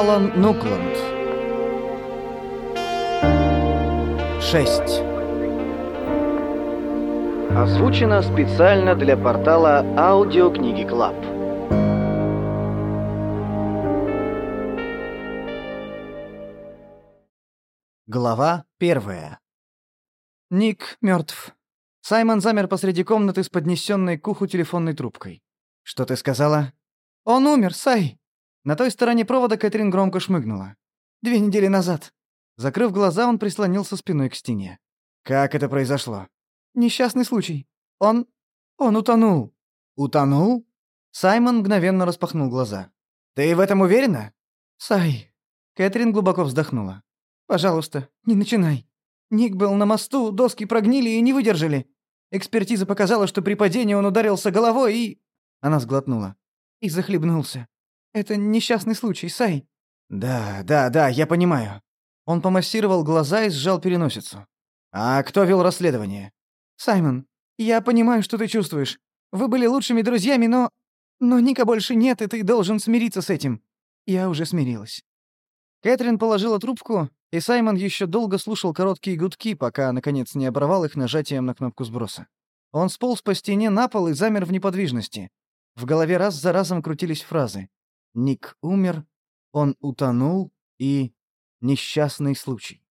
Алан Нукланд. 6. Озвучено специально для портала Аудиокниги Клаб. Глава первая. Ник мертв. Саймон замер посреди комнаты с поднесенной к уху телефонной трубкой. «Что ты сказала?» «Он умер, Сай!» На той стороне провода Кэтрин громко шмыгнула. «Две недели назад». Закрыв глаза, он прислонился спиной к стене. «Как это произошло?» «Несчастный случай. Он... он утонул». «Утонул?» Саймон мгновенно распахнул глаза. «Ты в этом уверена?» «Сай...» Кэтрин глубоко вздохнула. «Пожалуйста, не начинай. Ник был на мосту, доски прогнили и не выдержали. Экспертиза показала, что при падении он ударился головой и...» Она сглотнула. «И захлебнулся. Это несчастный случай, Сай». «Да, да, да, я понимаю». Он помассировал глаза и сжал переносицу. «А кто вел расследование?» «Саймон, я понимаю, что ты чувствуешь. Вы были лучшими друзьями, но... Но Ника больше нет, и ты должен смириться с этим. Я уже смирилась». Кэтрин положила трубку, и Саймон еще долго слушал короткие гудки, пока, наконец, не оборвал их нажатием на кнопку сброса. Он сполз по стене на пол и замер в неподвижности. В голове раз за разом крутились фразы. «Ник умер», «Он утонул» и «Несчастный случай».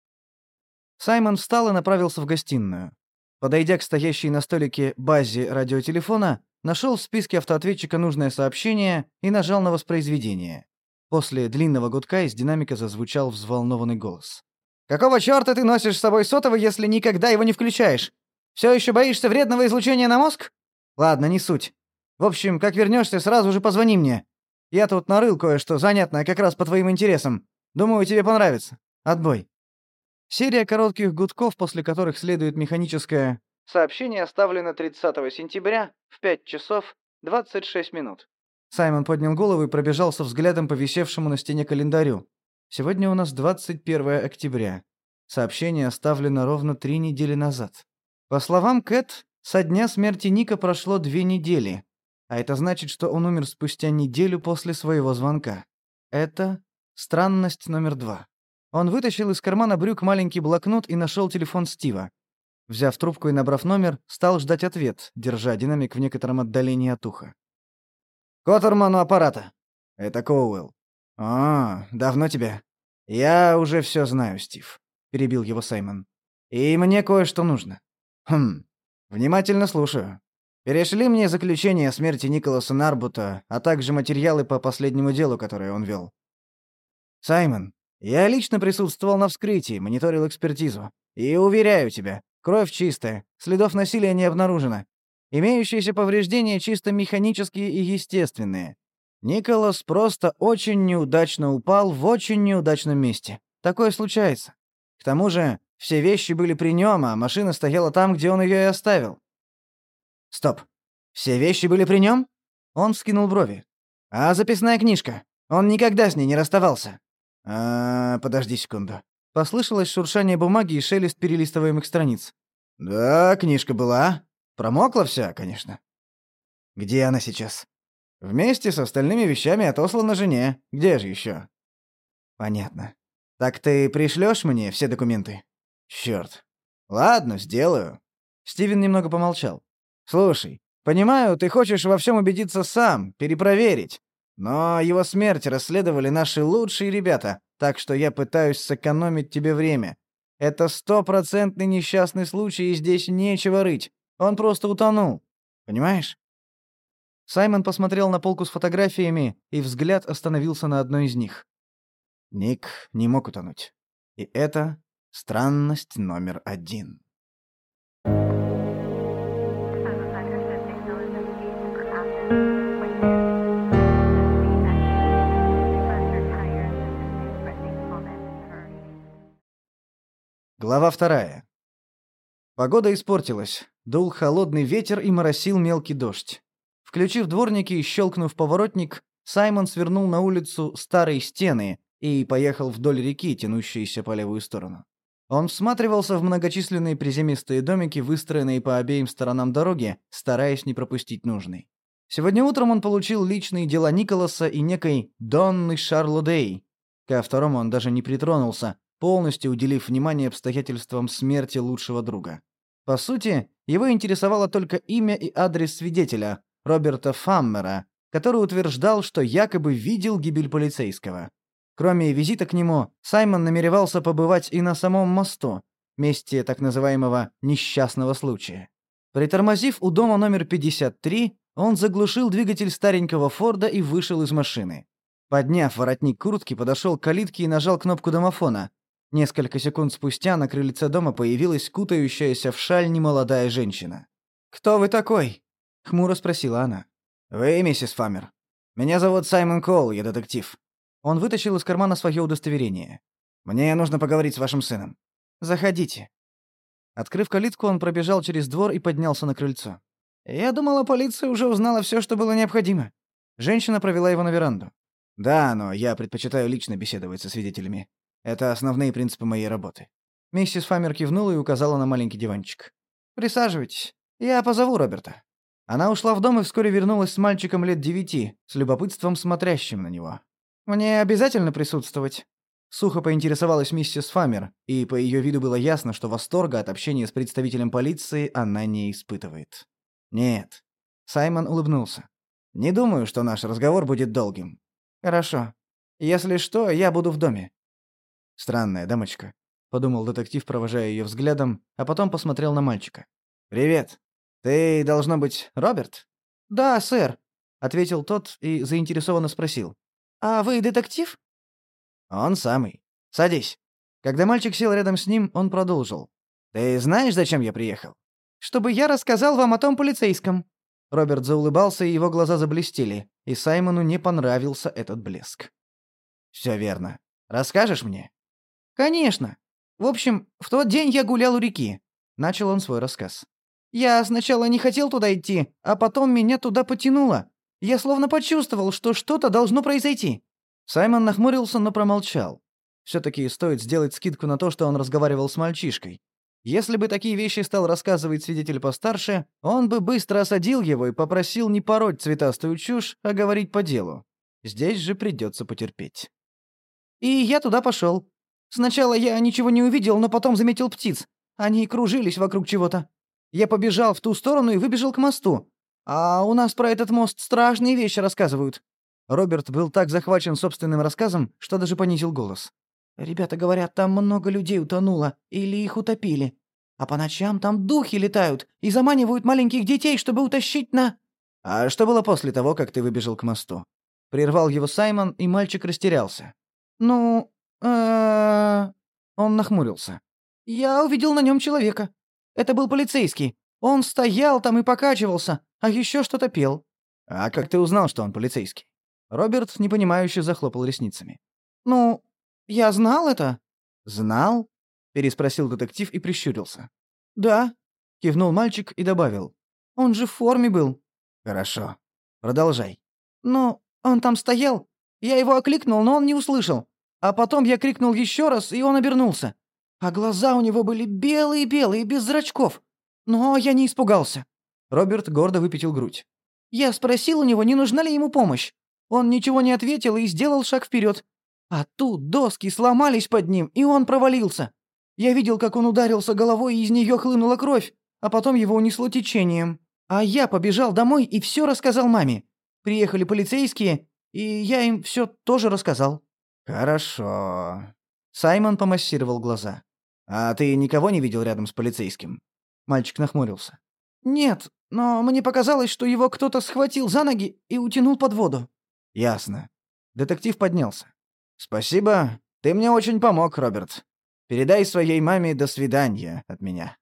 Саймон встал и направился в гостиную. Подойдя к стоящей на столике базе радиотелефона, нашел в списке автоответчика нужное сообщение и нажал на воспроизведение. После длинного гудка из динамика зазвучал взволнованный голос. «Какого чёрта ты носишь с собой сотовый, если никогда его не включаешь? Всё ещё боишься вредного излучения на мозг? Ладно, не суть. В общем, как вернёшься, сразу же позвони мне. Я тут нарыл кое-что занятное как раз по твоим интересам. Думаю, тебе понравится. Отбой». Серия коротких гудков, после которых следует механическое «Сообщение оставлено 30 сентября в 5 часов 26 минут». Саймон поднял голову и пробежался взглядом по висевшему на стене календарю. Сегодня у нас 21 октября. Сообщение оставлено ровно три недели назад. По словам Кэт, со дня смерти Ника прошло две недели. А это значит, что он умер спустя неделю после своего звонка. Это странность номер два. Он вытащил из кармана брюк маленький блокнот и нашел телефон Стива. Взяв трубку и набрав номер, стал ждать ответ, держа динамик в некотором отдалении от уха. Коттерман аппарата. Это Коуэлл. А, давно тебя? Я уже все знаю, Стив, перебил его Саймон. И мне кое-что нужно. Хм. Внимательно слушаю. Перешли мне заключение о смерти Николаса Нарбута, а также материалы по последнему делу, которое он вел. Саймон, я лично присутствовал на вскрытии, мониторил экспертизу. И уверяю тебя, кровь чистая, следов насилия не обнаружено. Имеющиеся повреждения чисто механические и естественные. Николас просто очень неудачно упал в очень неудачном месте. Такое случается. К тому же, все вещи были при нем, а машина стояла там, где он ее и оставил. Стоп. Все вещи были при нем? Он вскинул брови. А записная книжка? Он никогда с ней не расставался. А, подожди секунду. Послышалось шуршание бумаги и шелест перелистываемых страниц. Да, книжка была. Промокла вся, конечно. Где она сейчас? Вместе с остальными вещами отослана жене. Где же еще? Понятно. Так ты пришлешь мне все документы? Черт. Ладно, сделаю. Стивен немного помолчал. Слушай, понимаю, ты хочешь во всем убедиться сам, перепроверить. Но его смерть расследовали наши лучшие ребята, так что я пытаюсь сэкономить тебе время. Это стопроцентный несчастный случай, и здесь нечего рыть. Он просто утонул. Понимаешь? Саймон посмотрел на полку с фотографиями, и взгляд остановился на одной из них. Ник не мог утонуть. И это странность номер один. Глава вторая. Погода испортилась. Дул холодный ветер и моросил мелкий дождь. Включив дворники и щелкнув поворотник, Саймон свернул на улицу Старой Стены и поехал вдоль реки, тянущейся по левую сторону. Он всматривался в многочисленные приземистые домики, выстроенные по обеим сторонам дороги, стараясь не пропустить нужный. Сегодня утром он получил личные дела Николаса и некой Донны Шарлодей. Ко второму он даже не притронулся, полностью уделив внимание обстоятельствам смерти лучшего друга. По сути, его интересовало только имя и адрес свидетеля, Роберта Фаммера, который утверждал, что якобы видел гибель полицейского. Кроме визита к нему, Саймон намеревался побывать и на самом мосту, месте так называемого «несчастного случая». Притормозив у дома номер 53, он заглушил двигатель старенького Форда и вышел из машины. Подняв воротник куртки, подошел к калитке и нажал кнопку домофона. Несколько секунд спустя на крыльце дома появилась кутающаяся в шаль немолодая женщина. «Кто вы такой?» — хмуро спросила она. «Вы, миссис Фаммер. Меня зовут Саймон Коул, я детектив». Он вытащил из кармана свое удостоверение. «Мне нужно поговорить с вашим сыном». «Заходите». Открыв калитку, он пробежал через двор и поднялся на крыльцо. «Я думала, полиция уже узнала все, что было необходимо». Женщина провела его на веранду. «Да, но я предпочитаю лично беседовать со свидетелями. Это основные принципы моей работы». Миссис Фаммер кивнула и указала на маленький диванчик. «Присаживайтесь. Я позову Роберта». Она ушла в дом и вскоре вернулась с мальчиком лет девяти, с любопытством смотрящим на него. «Мне обязательно присутствовать?» Сухо поинтересовалась миссис Фаммер, и по ее виду было ясно, что восторга от общения с представителем полиции она не испытывает. «Нет». Саймон улыбнулся. «Не думаю, что наш разговор будет долгим». «Хорошо. Если что, я буду в доме». «Странная дамочка», — подумал детектив, провожая ее взглядом, а потом посмотрел на мальчика. «Привет. Ты, должно быть, Роберт?» «Да, сэр», — ответил тот и заинтересованно спросил. «А вы детектив?» «Он самый. Садись». Когда мальчик сел рядом с ним, он продолжил. «Ты знаешь, зачем я приехал?» «Чтобы я рассказал вам о том полицейском». Роберт заулыбался, и его глаза заблестели, и Саймону не понравился этот блеск. «Все верно. Расскажешь мне?» «Конечно. В общем, в тот день я гулял у реки». Начал он свой рассказ. «Я сначала не хотел туда идти, а потом меня туда потянуло. Я словно почувствовал, что что-то должно произойти. Саймон нахмурился, но промолчал. Все-таки стоит сделать скидку на то, что он разговаривал с мальчишкой. Если бы такие вещи стал рассказывать свидетель постарше, он бы быстро осадил его и попросил не пороть цветастую чушь, а говорить по делу. Здесь же придется потерпеть. И я туда пошел. Сначала я ничего не увидел, но потом заметил птиц. Они кружились вокруг чего-то. Я побежал в ту сторону и выбежал к мосту. А у нас про этот мост страшные вещи рассказывают». Роберт был так захвачен собственным рассказом, что даже понизил голос. «Ребята говорят, там много людей утонуло или их утопили. А по ночам там духи летают и заманивают маленьких детей, чтобы утащить на...» «А что было после того, как ты выбежал к мосту?» Прервал его Саймон, и мальчик растерялся. «Ну... э Он нахмурился. «Я увидел на нем человека. Это был полицейский. Он стоял там и покачивался, а еще что-то пел. А как ты узнал, что он полицейский? Роберт непонимающе захлопал ресницами. Ну, я знал это. Знал? переспросил детектив и прищурился. Да, кивнул мальчик и добавил. Он же в форме был. Хорошо. Продолжай. Ну, он там стоял. Я его окликнул, но он не услышал. А потом я крикнул еще раз, и он обернулся. А глаза у него были белые-белые, без зрачков. Но я не испугался. Роберт гордо выпятил грудь. Я спросил у него, не нужна ли ему помощь. Он ничего не ответил и сделал шаг вперед. А тут доски сломались под ним, и он провалился. Я видел, как он ударился головой, и из нее хлынула кровь, а потом его унесло течением. А я побежал домой и все рассказал маме. Приехали полицейские, и я им все тоже рассказал. Хорошо. Саймон помассировал глаза. А ты никого не видел рядом с полицейским? Мальчик нахмурился. «Нет, но мне показалось, что его кто-то схватил за ноги и утянул под воду». «Ясно». Детектив поднялся. «Спасибо. Ты мне очень помог, Роберт. Передай своей маме «до свидания» от меня».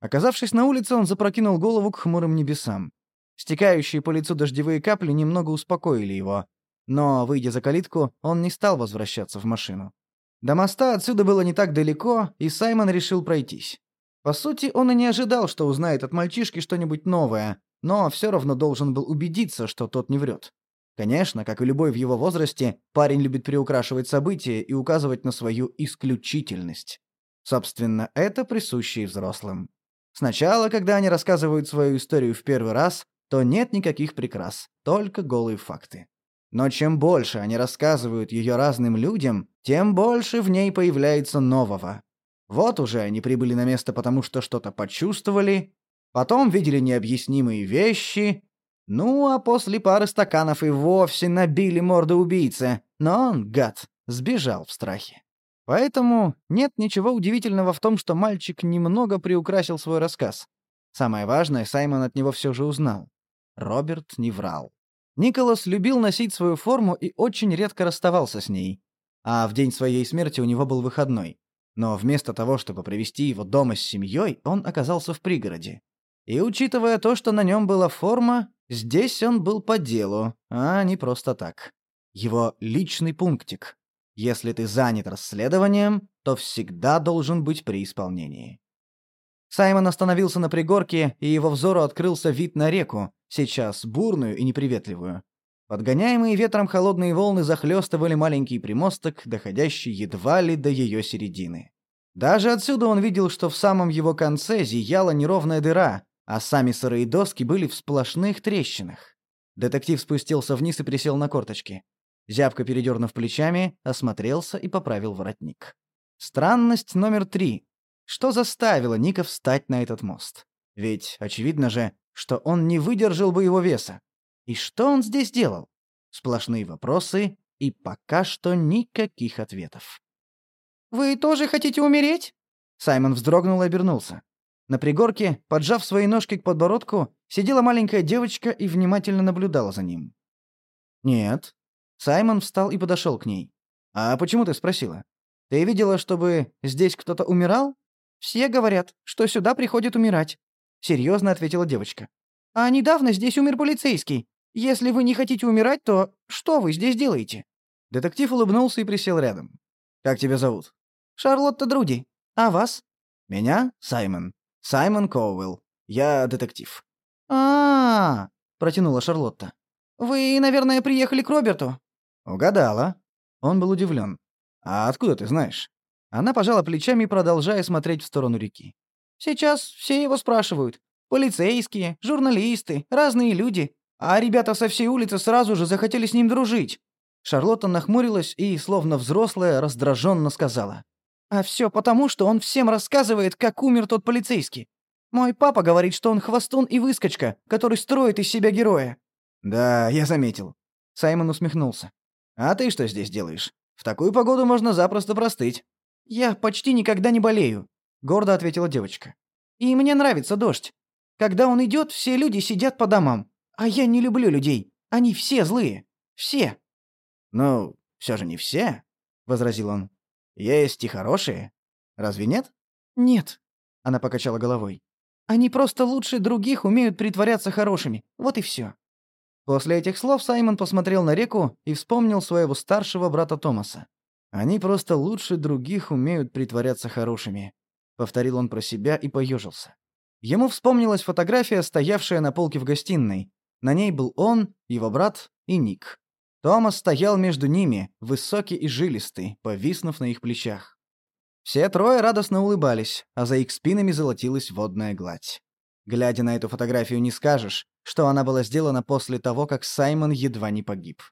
Оказавшись на улице, он запрокинул голову к хмурым небесам. Стекающие по лицу дождевые капли немного успокоили его. Но, выйдя за калитку, он не стал возвращаться в машину. До моста отсюда было не так далеко, и Саймон решил пройтись. По сути, он и не ожидал, что узнает от мальчишки что-нибудь новое, но все равно должен был убедиться, что тот не врет. Конечно, как и любой в его возрасте, парень любит приукрашивать события и указывать на свою исключительность. Собственно, это присуще и взрослым. Сначала, когда они рассказывают свою историю в первый раз, то нет никаких прикрас, только голые факты. Но чем больше они рассказывают ее разным людям, тем больше в ней появляется нового. Вот уже они прибыли на место потому, что что-то почувствовали, потом видели необъяснимые вещи, ну а после пары стаканов и вовсе набили морду убийце, но он, гад, сбежал в страхе. Поэтому нет ничего удивительного в том, что мальчик немного приукрасил свой рассказ. Самое важное Саймон от него все же узнал. Роберт не врал. Николас любил носить свою форму и очень редко расставался с ней. А в день своей смерти у него был выходной. Но вместо того, чтобы провести его дома с семьей, он оказался в пригороде. И учитывая то, что на нем была форма, здесь он был по делу, а не просто так. Его личный пунктик. Если ты занят расследованием, то всегда должен быть при исполнении. Саймон остановился на пригорке, и его взору открылся вид на реку, сейчас бурную и неприветливую. Подгоняемые ветром холодные волны захлестывали маленький примосток, доходящий едва ли до ее середины. Даже отсюда он видел, что в самом его конце зияла неровная дыра, а сами сырые доски были в сплошных трещинах. Детектив спустился вниз и присел на корточки. Зябко передернув плечами, осмотрелся и поправил воротник. Странность номер три. Что заставило Ника встать на этот мост? Ведь очевидно же, что он не выдержал бы его веса. И что он здесь делал? Сплошные вопросы и пока что никаких ответов. «Вы тоже хотите умереть?» Саймон вздрогнул и обернулся. На пригорке, поджав свои ножки к подбородку, сидела маленькая девочка и внимательно наблюдала за ним. «Нет». Саймон встал и подошел к ней. «А почему ты спросила? Ты видела, чтобы здесь кто-то умирал?» «Все говорят, что сюда приходят умирать», — серьезно ответила девочка. «А недавно здесь умер полицейский. Если вы не хотите умирать, то что вы здесь делаете?» Детектив улыбнулся и присел рядом. «Как тебя зовут?» «Шарлотта Друди. А вас?» «Меня? Саймон. Саймон Коуэлл. Я детектив». «А-а-а», протянула Шарлотта. «Вы, наверное, приехали к Роберту?» «Угадала». Он был удивлен. «А откуда ты знаешь?» Она пожала плечами, продолжая смотреть в сторону реки. «Сейчас все его спрашивают. Полицейские, журналисты, разные люди. А ребята со всей улицы сразу же захотели с ним дружить». Шарлотта нахмурилась и, словно взрослая, раздраженно сказала. «А все потому, что он всем рассказывает, как умер тот полицейский. Мой папа говорит, что он хвостун и выскочка, который строит из себя героя». «Да, я заметил». Саймон усмехнулся. «А ты что здесь делаешь? В такую погоду можно запросто простыть». «Я почти никогда не болею», — гордо ответила девочка. «И мне нравится дождь. Когда он идет, все люди сидят по домам. А я не люблю людей. Они все злые. Все». «Ну, все же не все», — возразил он. «Есть и хорошие. Разве нет?» «Нет», — она покачала головой. «Они просто лучше других умеют притворяться хорошими. Вот и все». После этих слов Саймон посмотрел на реку и вспомнил своего старшего брата Томаса. Они просто лучше других умеют притворяться хорошими», — повторил он про себя и поежился. Ему вспомнилась фотография, стоявшая на полке в гостиной. На ней был он, его брат и Ник. Томас стоял между ними, высокий и жилистый, повиснув на их плечах. Все трое радостно улыбались, а за их спинами золотилась водная гладь. Глядя на эту фотографию, не скажешь, что она была сделана после того, как Саймон едва не погиб.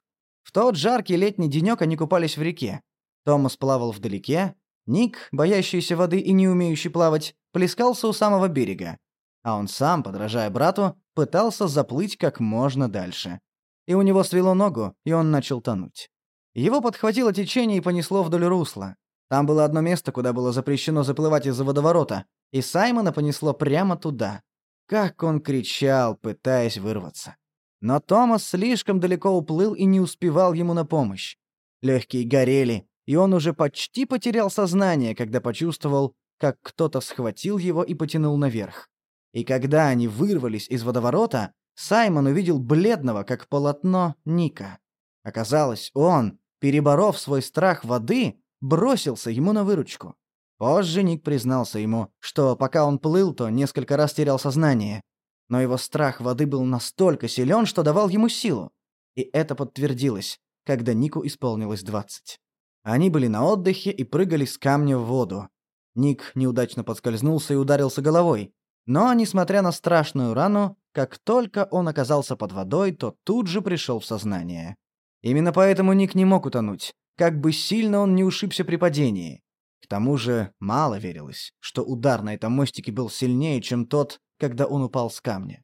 В тот жаркий летний денек они купались в реке, Томас плавал вдалеке, Ник, боящийся воды и не умеющий плавать, плескался у самого берега, а он сам, подражая брату, пытался заплыть как можно дальше. И у него свело ногу, и он начал тонуть. Его подхватило течение и понесло вдоль русла. Там было одно место, куда было запрещено заплывать из-за водоворота, и Саймона понесло прямо туда. Как он кричал, пытаясь вырваться. Но Томас слишком далеко уплыл и не успевал ему на помощь. Легкие горели, и он уже почти потерял сознание, когда почувствовал, как кто-то схватил его и потянул наверх. И когда они вырвались из водоворота, Саймон увидел бледного, как полотно, Ника. Оказалось, он, переборов свой страх воды, бросился ему на выручку. Позже Ник признался ему, что пока он плыл, то несколько раз терял сознание. Но его страх воды был настолько силен, что давал ему силу. И это подтвердилось, когда Нику исполнилось двадцать. Они были на отдыхе и прыгали с камня в воду. Ник неудачно подскользнулся и ударился головой. Но, несмотря на страшную рану, как только он оказался под водой, то тут же пришел в сознание. Именно поэтому Ник не мог утонуть, как бы сильно он не ушибся при падении. К тому же мало верилось, что удар на этом мостике был сильнее, чем тот, когда он упал с камня.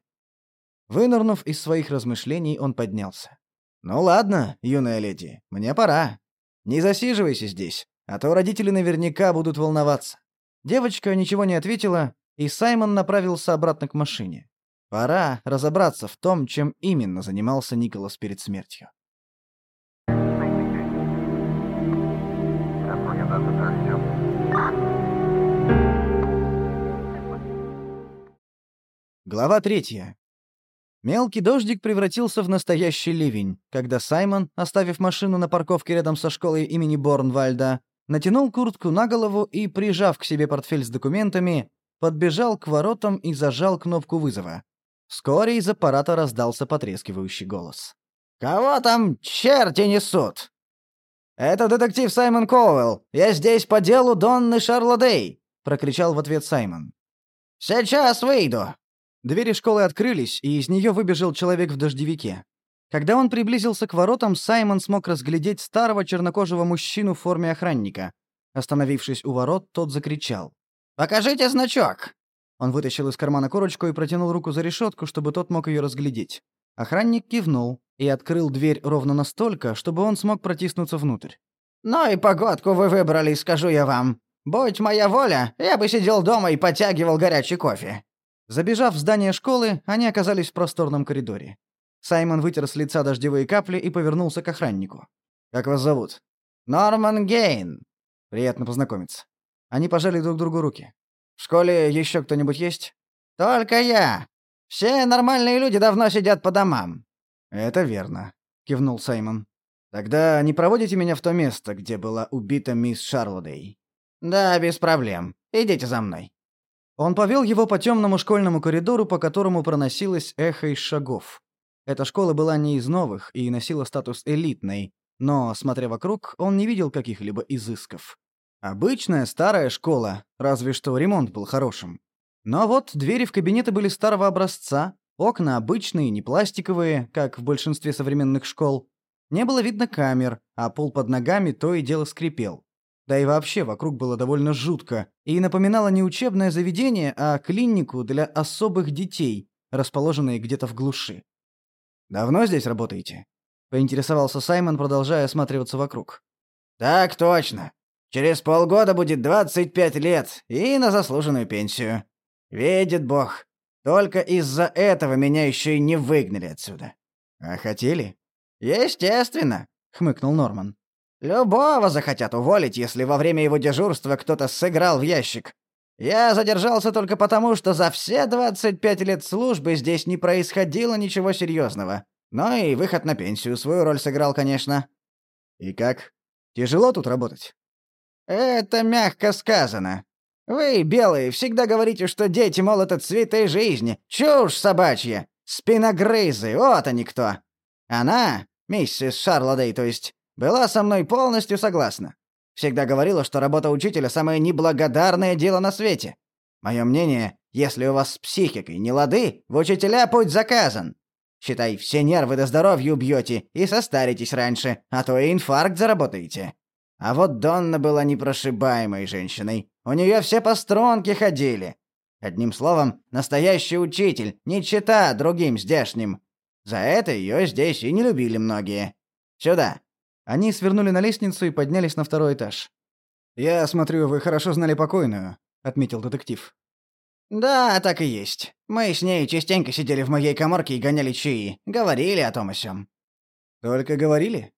Вынырнув из своих размышлений, он поднялся. «Ну ладно, юная леди, мне пора. Не засиживайся здесь, а то родители наверняка будут волноваться». Девочка ничего не ответила, и Саймон направился обратно к машине. Пора разобраться в том, чем именно занимался Николас перед смертью. Глава третья. Мелкий дождик превратился в настоящий ливень, когда Саймон, оставив машину на парковке рядом со школой имени Борнвальда, натянул куртку на голову и, прижав к себе портфель с документами, подбежал к воротам и зажал кнопку вызова. Вскоре из аппарата раздался потрескивающий голос. «Кого там черти несут?» «Это детектив Саймон Коуэлл. Я здесь по делу Донны Шарлодей!» — прокричал в ответ Саймон. «Сейчас выйду!» Двери школы открылись, и из нее выбежал человек в дождевике. Когда он приблизился к воротам, Саймон смог разглядеть старого чернокожего мужчину в форме охранника. Остановившись у ворот, тот закричал. «Покажите значок!» Он вытащил из кармана корочку и протянул руку за решетку, чтобы тот мог ее разглядеть. Охранник кивнул и открыл дверь ровно настолько, чтобы он смог протиснуться внутрь. «Ну и погодку вы выбрали, скажу я вам. Будь моя воля, я бы сидел дома и подтягивал горячий кофе. Забежав в здание школы, они оказались в просторном коридоре. Саймон вытер с лица дождевые капли и повернулся к охраннику. «Как вас зовут?» «Норман Гейн». «Приятно познакомиться». Они пожали друг другу руки. «В школе еще кто-нибудь есть?» «Только я. Все нормальные люди давно сидят по домам». «Это верно», — кивнул Саймон. «Тогда не проводите меня в то место, где была убита мисс Шарлодей?» «Да, без проблем. Идите за мной». Он повел его по темному школьному коридору, по которому проносилось эхо из шагов. Эта школа была не из новых и носила статус элитной, но, смотря вокруг, он не видел каких-либо изысков. Обычная старая школа, разве что ремонт был хорошим. Но вот двери в кабинеты были старого образца, окна обычные, не пластиковые, как в большинстве современных школ. Не было видно камер, а пол под ногами то и дело скрипел. Да и вообще вокруг было довольно жутко и напоминало не учебное заведение, а клинику для особых детей, расположенные где-то в глуши. «Давно здесь работаете?» — поинтересовался Саймон, продолжая осматриваться вокруг. «Так точно. Через полгода будет 25 лет и на заслуженную пенсию. Видит Бог. Только из-за этого меня еще и не выгнали отсюда». «А хотели?» «Естественно», — хмыкнул Норман. Любого захотят уволить, если во время его дежурства кто-то сыграл в ящик. Я задержался только потому, что за все 25 лет службы здесь не происходило ничего серьезного. Но и выход на пенсию свою роль сыграл, конечно. И как? Тяжело тут работать? Это мягко сказано. Вы, белые, всегда говорите, что дети, мол, это цветы жизни. Чушь собачья. Спиногрызы, вот они кто. Она, миссис Шарлодей, то есть, была со мной полностью согласна. Всегда говорила, что работа учителя – самое неблагодарное дело на свете. Мое мнение, если у вас с психикой не лады, в учителя путь заказан. Считай, все нервы до здоровья убьете и состаритесь раньше, а то и инфаркт заработаете. А вот Донна была непрошибаемой женщиной. У нее все по струнке ходили. Одним словом, настоящий учитель, не чита другим здешним. За это ее здесь и не любили многие. Сюда. Они свернули на лестницу и поднялись на второй этаж. «Я смотрю, вы хорошо знали покойную», — отметил детектив. «Да, так и есть. Мы с ней частенько сидели в моей коморке и гоняли чаи. Говорили о том и сём». «Только говорили?»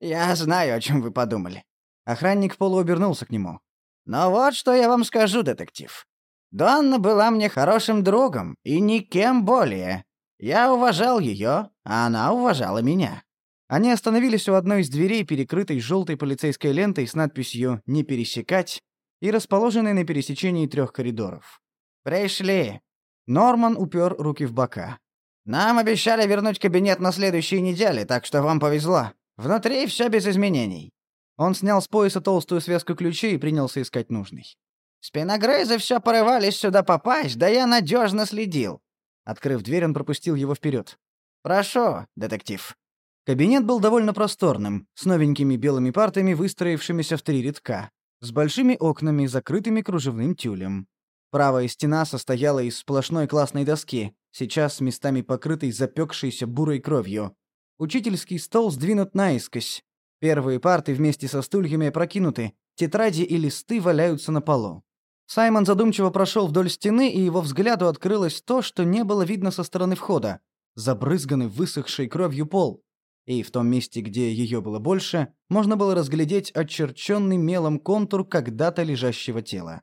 «Я знаю, о чем вы подумали». Охранник полуобернулся к нему. «Но вот что я вам скажу, детектив. Донна была мне хорошим другом, и никем более. Я уважал ее, а она уважала меня. Они остановились у одной из дверей, перекрытой желтой полицейской лентой с надписью «Не пересекать» и расположенной на пересечении трех коридоров. «Пришли!» Норман упер руки в бока. «Нам обещали вернуть кабинет на следующей неделе, так что вам повезло. Внутри все без изменений». Он снял с пояса толстую связку ключей и принялся искать нужный. «Спиногрызы все порывались сюда попасть, да я надежно следил». Открыв дверь, он пропустил его вперед. «Прошу, детектив». Кабинет был довольно просторным, с новенькими белыми партами, выстроившимися в три рядка, с большими окнами, закрытыми кружевным тюлем. Правая стена состояла из сплошной классной доски, сейчас местами покрытой запекшейся бурой кровью. Учительский стол сдвинут наискось. Первые парты вместе со стульями прокинуты, тетради и листы валяются на полу. Саймон задумчиво прошел вдоль стены, и его взгляду открылось то, что не было видно со стороны входа. Забрызганный высохшей кровью пол. И в том месте, где ее было больше, можно было разглядеть очерченный мелом контур когда-то лежащего тела.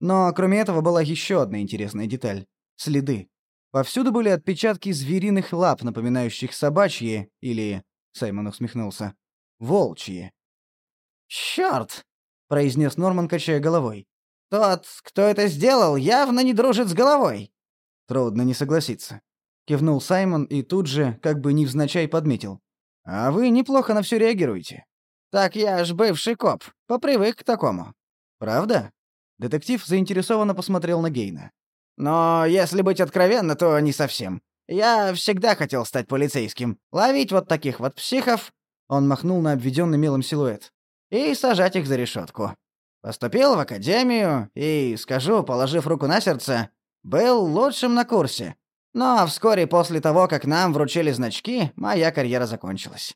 Но кроме этого была еще одна интересная деталь — следы. Повсюду были отпечатки звериных лап, напоминающих собачьи, или, Саймон усмехнулся, волчьи. «Чёрт!» — произнес Норман, качая головой. «Тот, кто это сделал, явно не дружит с головой». «Трудно не согласиться», — кивнул Саймон и тут же, как бы невзначай, подметил. «А вы неплохо на все реагируете». «Так я ж бывший коп, попривык к такому». «Правда?» Детектив заинтересованно посмотрел на Гейна. «Но если быть откровенно, то не совсем. Я всегда хотел стать полицейским. Ловить вот таких вот психов...» Он махнул на обведенный мелом силуэт. «И сажать их за решетку. Поступил в академию и, скажу, положив руку на сердце, был лучшим на курсе. Но вскоре после того, как нам вручили значки, моя карьера закончилась».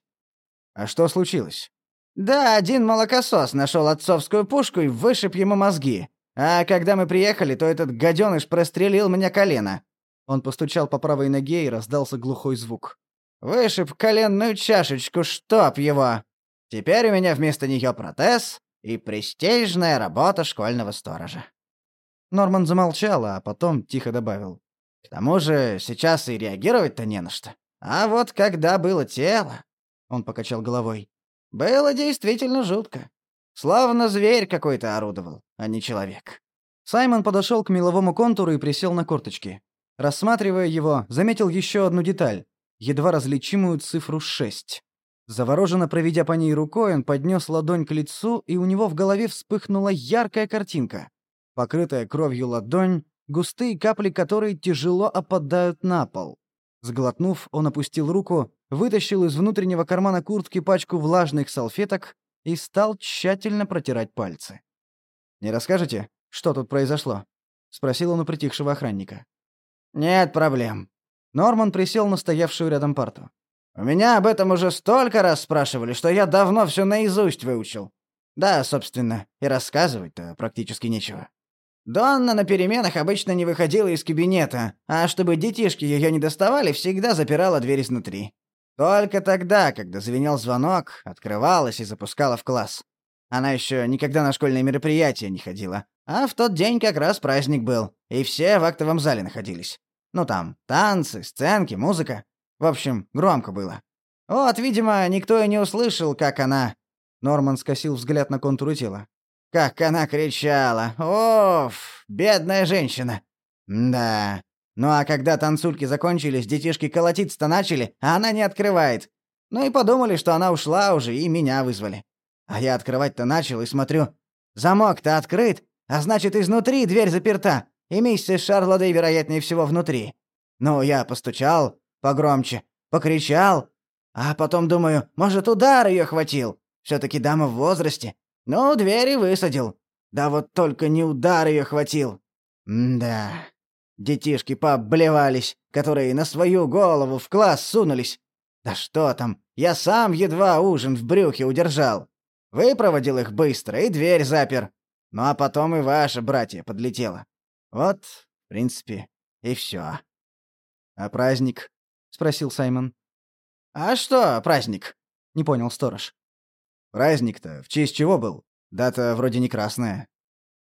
«А что случилось?» Да, один молокосос нашел отцовскую пушку и вышиб ему мозги. А когда мы приехали, то этот гаденыш прострелил мне колено. Он постучал по правой ноге и раздался глухой звук. Вышиб коленную чашечку, чтоб его. Теперь у меня вместо нее протез и престижная работа школьного сторожа. Норман замолчал, а потом тихо добавил. К тому же сейчас и реагировать-то не на что. А вот когда было тело... Он покачал головой. Было действительно жутко. Словно зверь какой-то орудовал, а не человек. Саймон подошел к меловому контуру и присел на корточки. Рассматривая его, заметил еще одну деталь — едва различимую цифру 6. Завороженно проведя по ней рукой, он поднес ладонь к лицу, и у него в голове вспыхнула яркая картинка. Покрытая кровью ладонь, густые капли которой тяжело опадают на пол. Сглотнув, он опустил руку, вытащил из внутреннего кармана куртки пачку влажных салфеток и стал тщательно протирать пальцы. «Не расскажете, что тут произошло?» — спросил он у притихшего охранника. «Нет проблем». Норман присел на стоявшую рядом парту. «У меня об этом уже столько раз спрашивали, что я давно все наизусть выучил. Да, собственно, и рассказывать-то практически нечего. Донна на переменах обычно не выходила из кабинета, а чтобы детишки ее не доставали, всегда запирала дверь изнутри. Только тогда, когда звенел звонок, открывалась и запускала в класс. Она еще никогда на школьные мероприятия не ходила. А в тот день как раз праздник был, и все в актовом зале находились. Ну там, танцы, сценки, музыка. В общем, громко было. Вот, видимо, никто и не услышал, как она... Норман скосил взгляд на контуры тела. Как она кричала. Оф, бедная женщина. Да, ну а когда танцульки закончились, детишки колотиться-то начали, а она не открывает. Ну и подумали, что она ушла уже, и меня вызвали. А я открывать-то начал и смотрю. Замок-то открыт, а значит, изнутри дверь заперта. И миссис Шарлодей, вероятнее всего, внутри. Ну, я постучал погромче, покричал. А потом думаю, может, удар ее хватил. все таки дама в возрасте. Ну, двери высадил. Да вот только не удар ее хватил. М да. Детишки пообблевались, которые на свою голову в класс сунулись. Да что там, я сам едва ужин в брюхе удержал. Выпроводил их быстро и дверь запер. Ну а потом и ваше братья подлетело. Вот, в принципе, и все. «А праздник?» — спросил Саймон. «А что праздник?» — не понял сторож. «Праздник-то в честь чего был? Дата вроде не красная».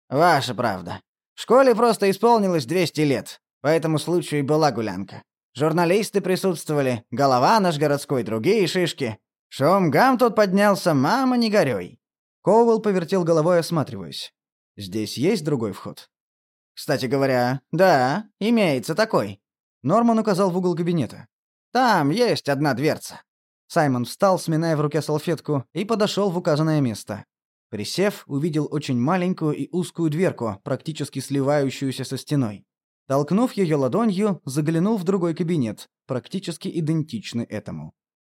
«Ваша правда. Школе просто исполнилось 200 лет. По этому случаю и была гулянка. Журналисты присутствовали, голова наш городской, другие шишки. Шум-гам тут поднялся, мама, не горюй. Коуэлл повертел головой, осматриваясь. «Здесь есть другой вход?» «Кстати говоря, да, имеется такой». Норман указал в угол кабинета. «Там есть одна дверца». Саймон встал, сминая в руке салфетку, и подошел в указанное место. Присев, увидел очень маленькую и узкую дверку, практически сливающуюся со стеной. Толкнув ее ладонью, заглянул в другой кабинет, практически идентичный этому.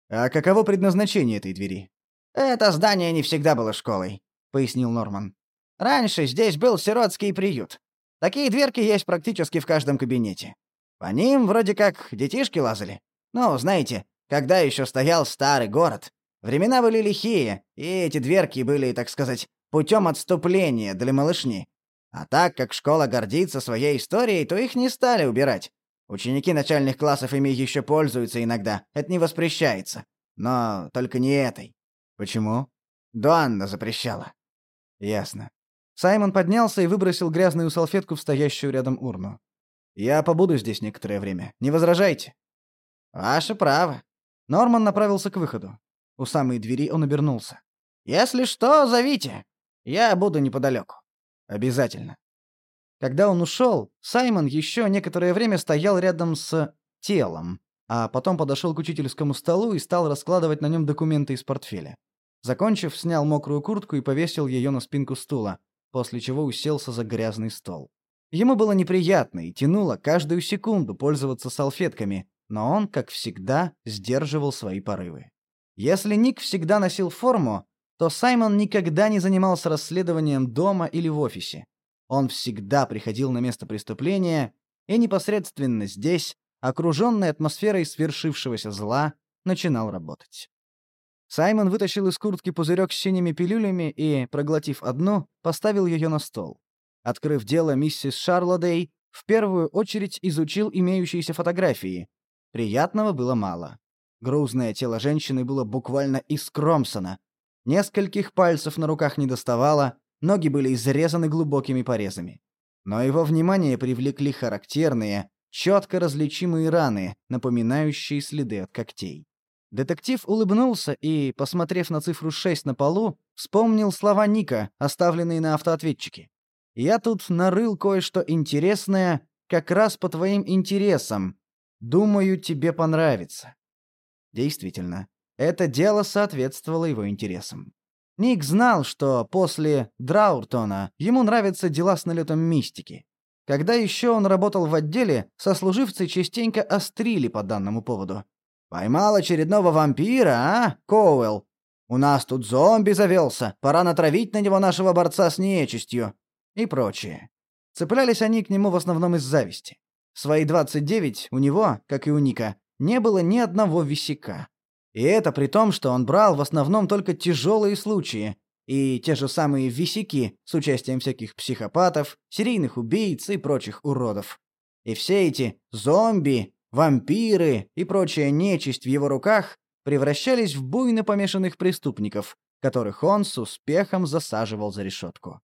«А каково предназначение этой двери?» «Это здание не всегда было школой», — пояснил Норман. «Раньше здесь был сиротский приют. Такие дверки есть практически в каждом кабинете. По ним вроде как детишки лазали. Ну, знаете, когда еще стоял старый город. Времена были лихие, и эти дверки были, так сказать, путем отступления для малышни. А так как школа гордится своей историей, то их не стали убирать. Ученики начальных классов ими еще пользуются иногда, это не воспрещается. Но только не этой. Почему? Дуанна запрещала. Ясно. Саймон поднялся и выбросил грязную салфетку в стоящую рядом урну. «Я побуду здесь некоторое время. Не возражайте?» «Ваше право». Норман направился к выходу. У самой двери он обернулся. «Если что, зовите. Я буду неподалеку». «Обязательно». Когда он ушел, Саймон еще некоторое время стоял рядом с телом, а потом подошел к учительскому столу и стал раскладывать на нем документы из портфеля. Закончив, снял мокрую куртку и повесил ее на спинку стула, после чего уселся за грязный стол. Ему было неприятно и тянуло каждую секунду пользоваться салфетками, но он, как всегда, сдерживал свои порывы. Если Ник всегда носил форму, то Саймон никогда не занимался расследованием дома или в офисе. Он всегда приходил на место преступления и непосредственно здесь, окруженный атмосферой свершившегося зла, начинал работать. Саймон вытащил из куртки пузырек с синими пилюлями и, проглотив одну, поставил ее на стол. Открыв дело миссис Шарлодей, в первую очередь изучил имеющиеся фотографии. Приятного было мало. Грузное тело женщины было буквально искромсано. Нескольких пальцев на руках не доставало, ноги были изрезаны глубокими порезами. Но его внимание привлекли характерные, четко различимые раны, напоминающие следы от когтей. Детектив улыбнулся и, посмотрев на цифру 6 на полу, вспомнил слова Ника, оставленные на автоответчике. Я тут нарыл кое-что интересное, как раз по твоим интересам. Думаю, тебе понравится. Действительно, это дело соответствовало его интересам. Ник знал, что после Драуртона ему нравятся дела с налетом мистики. Когда еще он работал в отделе, сослуживцы частенько острили по данному поводу. «Поймал очередного вампира, а, Коуэлл? У нас тут зомби завелся, пора натравить на него нашего борца с нечистью и прочее. Цеплялись они к нему в основном из зависти. В свои 29 у него, как и у Ника, не было ни одного висяка. И это при том, что он брал в основном только тяжелые случаи, и те же самые висяки с участием всяких психопатов, серийных убийц и прочих уродов. И все эти зомби, вампиры и прочая нечисть в его руках превращались в буйно помешанных преступников, которых он с успехом засаживал за решетку.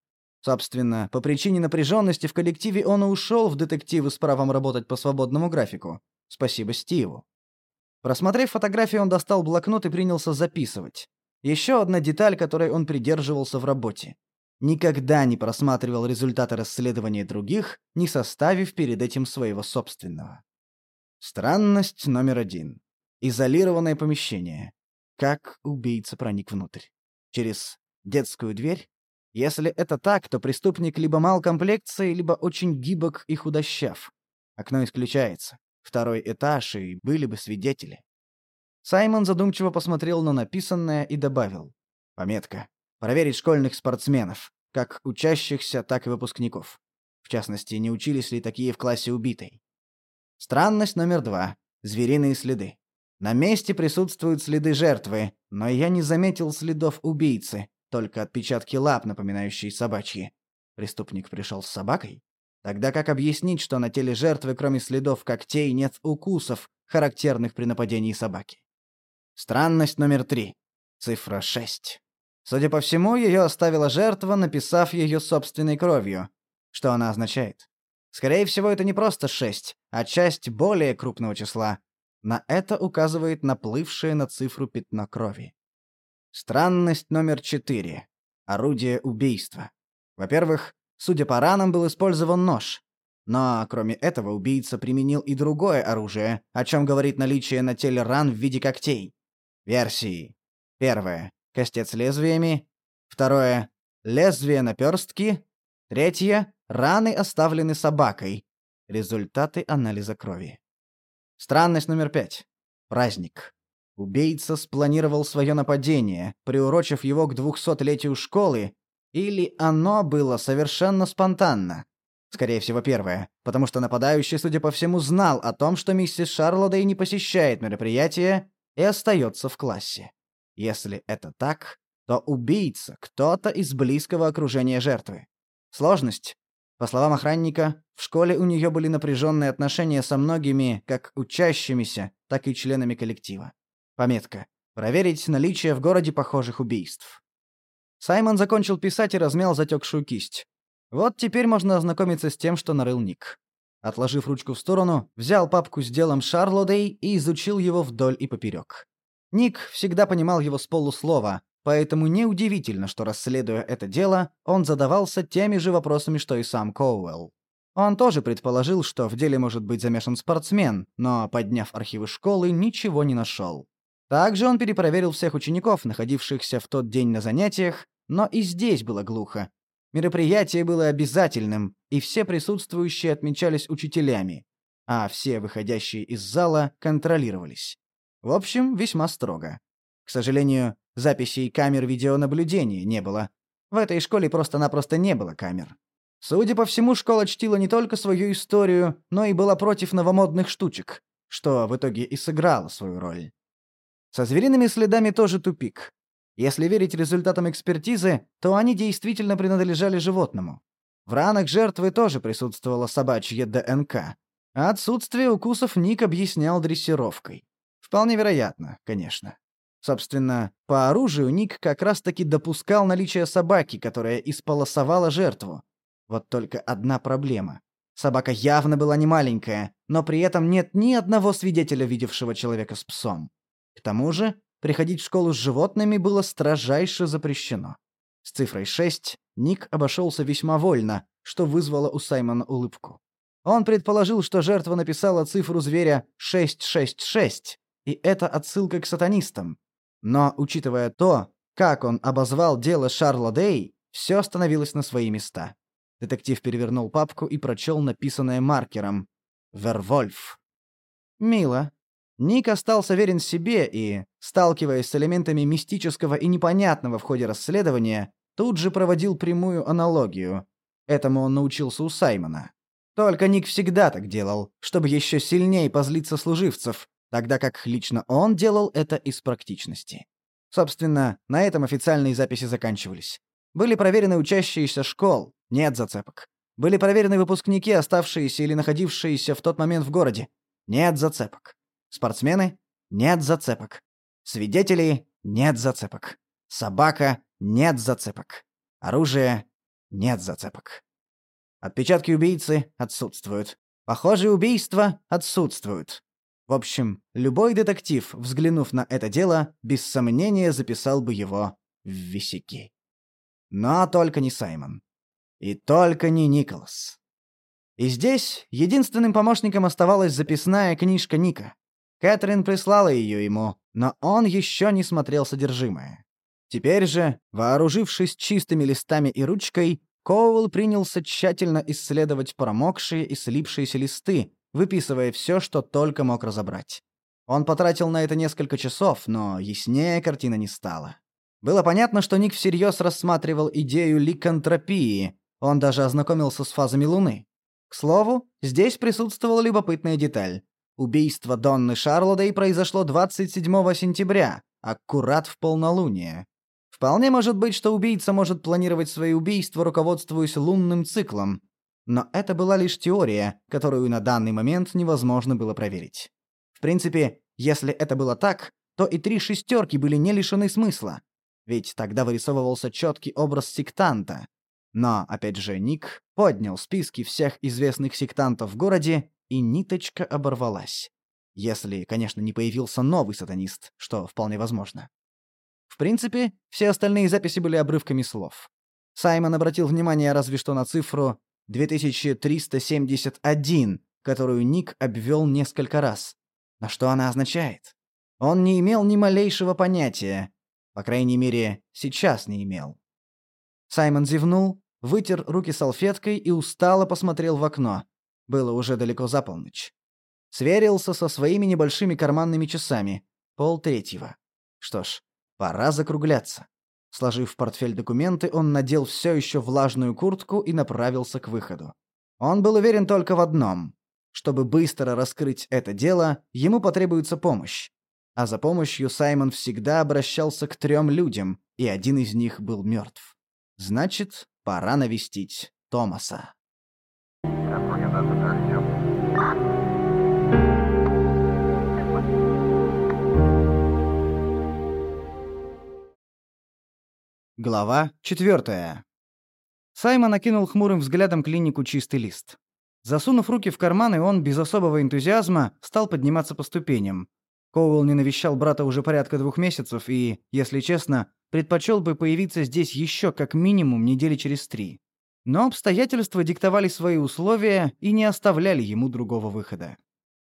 Собственно, по причине напряженности в коллективе он и ушел в детективы с правом работать по свободному графику. Спасибо Стиву. Просмотрев фотографии, он достал блокнот и принялся записывать. Еще одна деталь, которой он придерживался в работе. Никогда не просматривал результаты расследования других, не составив перед этим своего собственного. Странность номер один. Изолированное помещение. Как убийца проник внутрь? Через детскую дверь? Если это так, то преступник либо мал комплекции, либо очень гибок и худощав. Окно исключается. Второй этаж, и были бы свидетели. Саймон задумчиво посмотрел на написанное и добавил. Пометка. Проверить школьных спортсменов, как учащихся, так и выпускников. В частности, не учились ли такие в классе убитой. Странность номер два. Звериные следы. На месте присутствуют следы жертвы, но я не заметил следов убийцы, только отпечатки лап, напоминающие собачьи. Преступник пришел с собакой? Тогда как объяснить, что на теле жертвы, кроме следов когтей, нет укусов, характерных при нападении собаки? Странность номер три. Цифра 6. Судя по всему, ее оставила жертва, написав ее собственной кровью. Что она означает? Скорее всего, это не просто 6, а часть более крупного числа. На это указывает наплывшее на цифру пятно крови. Странность номер четыре. Орудие убийства. Во-первых, судя по ранам, был использован нож. Но, кроме этого, убийца применил и другое оружие, о чем говорит наличие на теле ран в виде когтей. Версии. Первое. Костец лезвиями. Второе. Лезвие наперстки. Третье. Раны оставлены собакой. Результаты анализа крови. Странность номер пять. Праздник. Убийца спланировал свое нападение, приурочив его к двухсотлетию школы, или оно было совершенно спонтанно. Скорее всего, первое, потому что нападающий, судя по всему, знал о том, что миссис Шарлодей не посещает мероприятие и остается в классе. Если это так, то убийца — кто-то из близкого окружения жертвы. Сложность. По словам охранника, в школе у нее были напряженные отношения со многими, как учащимися, так и членами коллектива. Пометка. Проверить наличие в городе похожих убийств. Саймон закончил писать и размял затекшую кисть. Вот теперь можно ознакомиться с тем, что нарыл Ник. Отложив ручку в сторону, взял папку с делом Шарлодей и изучил его вдоль и поперек. Ник всегда понимал его с полуслова, поэтому неудивительно, что, расследуя это дело, он задавался теми же вопросами, что и сам Коуэлл. Он тоже предположил, что в деле может быть замешан спортсмен, но, подняв архивы школы, ничего не нашел. Также он перепроверил всех учеников, находившихся в тот день на занятиях, но и здесь было глухо. Мероприятие было обязательным, и все присутствующие отмечались учителями, а все выходящие из зала контролировались. В общем, весьма строго. К сожалению, записей камер видеонаблюдения не было. В этой школе просто-напросто не было камер. Судя по всему, школа чтила не только свою историю, но и была против новомодных штучек, что в итоге и сыграло свою роль. Со звериными следами тоже тупик. Если верить результатам экспертизы, то они действительно принадлежали животному. В ранах жертвы тоже присутствовала собачья ДНК. А отсутствие укусов Ник объяснял дрессировкой. Вполне вероятно, конечно. Собственно, по оружию Ник как раз-таки допускал наличие собаки, которая исполосовала жертву. Вот только одна проблема. Собака явно была не маленькая, но при этом нет ни одного свидетеля, видевшего человека с псом. К тому же, приходить в школу с животными было строжайше запрещено. С цифрой 6 Ник обошелся весьма вольно, что вызвало у Саймона улыбку. Он предположил, что жертва написала цифру зверя 666, и это отсылка к сатанистам. Но, учитывая то, как он обозвал дело Шарла Дэй, все становилось на свои места. Детектив перевернул папку и прочел написанное маркером. «Вервольф». Мило, Ник остался верен себе и, сталкиваясь с элементами мистического и непонятного в ходе расследования, тут же проводил прямую аналогию. Этому он научился у Саймона. Только Ник всегда так делал, чтобы еще сильнее позлиться служивцев, тогда как лично он делал это из практичности. Собственно, на этом официальные записи заканчивались. Были проверены учащиеся школ, нет зацепок. Были проверены выпускники, оставшиеся или находившиеся в тот момент в городе, нет зацепок. Спортсмены — нет зацепок. Свидетели — нет зацепок. Собака — нет зацепок. Оружие — нет зацепок. Отпечатки убийцы отсутствуют. Похожие убийства отсутствуют. В общем, любой детектив, взглянув на это дело, без сомнения записал бы его в висяки. Но только не Саймон. И только не Николас. И здесь единственным помощником оставалась записная книжка Ника. Кэтрин прислала ее ему, но он еще не смотрел содержимое. Теперь же, вооружившись чистыми листами и ручкой, Коуэлл принялся тщательно исследовать промокшие и слипшиеся листы, выписывая все, что только мог разобрать. Он потратил на это несколько часов, но яснее картина не стала. Было понятно, что Ник всерьез рассматривал идею ликантропии, он даже ознакомился с фазами Луны. К слову, здесь присутствовала любопытная деталь. Убийство Донны Шарлодей произошло 27 сентября, аккурат в полнолуние. Вполне может быть, что убийца может планировать свои убийства, руководствуясь лунным циклом. Но это была лишь теория, которую на данный момент невозможно было проверить. В принципе, если это было так, то и три шестерки были не лишены смысла. Ведь тогда вырисовывался четкий образ сектанта. Но, опять же, Ник поднял списки всех известных сектантов в городе и ниточка оборвалась. Если, конечно, не появился новый сатанист, что вполне возможно. В принципе, все остальные записи были обрывками слов. Саймон обратил внимание разве что на цифру 2371, которую Ник обвел несколько раз. На что она означает? Он не имел ни малейшего понятия. По крайней мере, сейчас не имел. Саймон зевнул, вытер руки салфеткой и устало посмотрел в окно. Было уже далеко за полночь. Сверился со своими небольшими карманными часами. Пол третьего. Что ж, пора закругляться. Сложив в портфель документы, он надел все еще влажную куртку и направился к выходу. Он был уверен только в одном. Чтобы быстро раскрыть это дело, ему потребуется помощь. А за помощью Саймон всегда обращался к трем людям, и один из них был мертв. Значит, пора навестить Томаса. Глава четвертая. Саймон окинул хмурым взглядом клинику чистый лист. Засунув руки в карманы, он без особого энтузиазма стал подниматься по ступеням. Коуэлл не навещал брата уже порядка двух месяцев и, если честно, предпочел бы появиться здесь еще как минимум недели через три. Но обстоятельства диктовали свои условия и не оставляли ему другого выхода.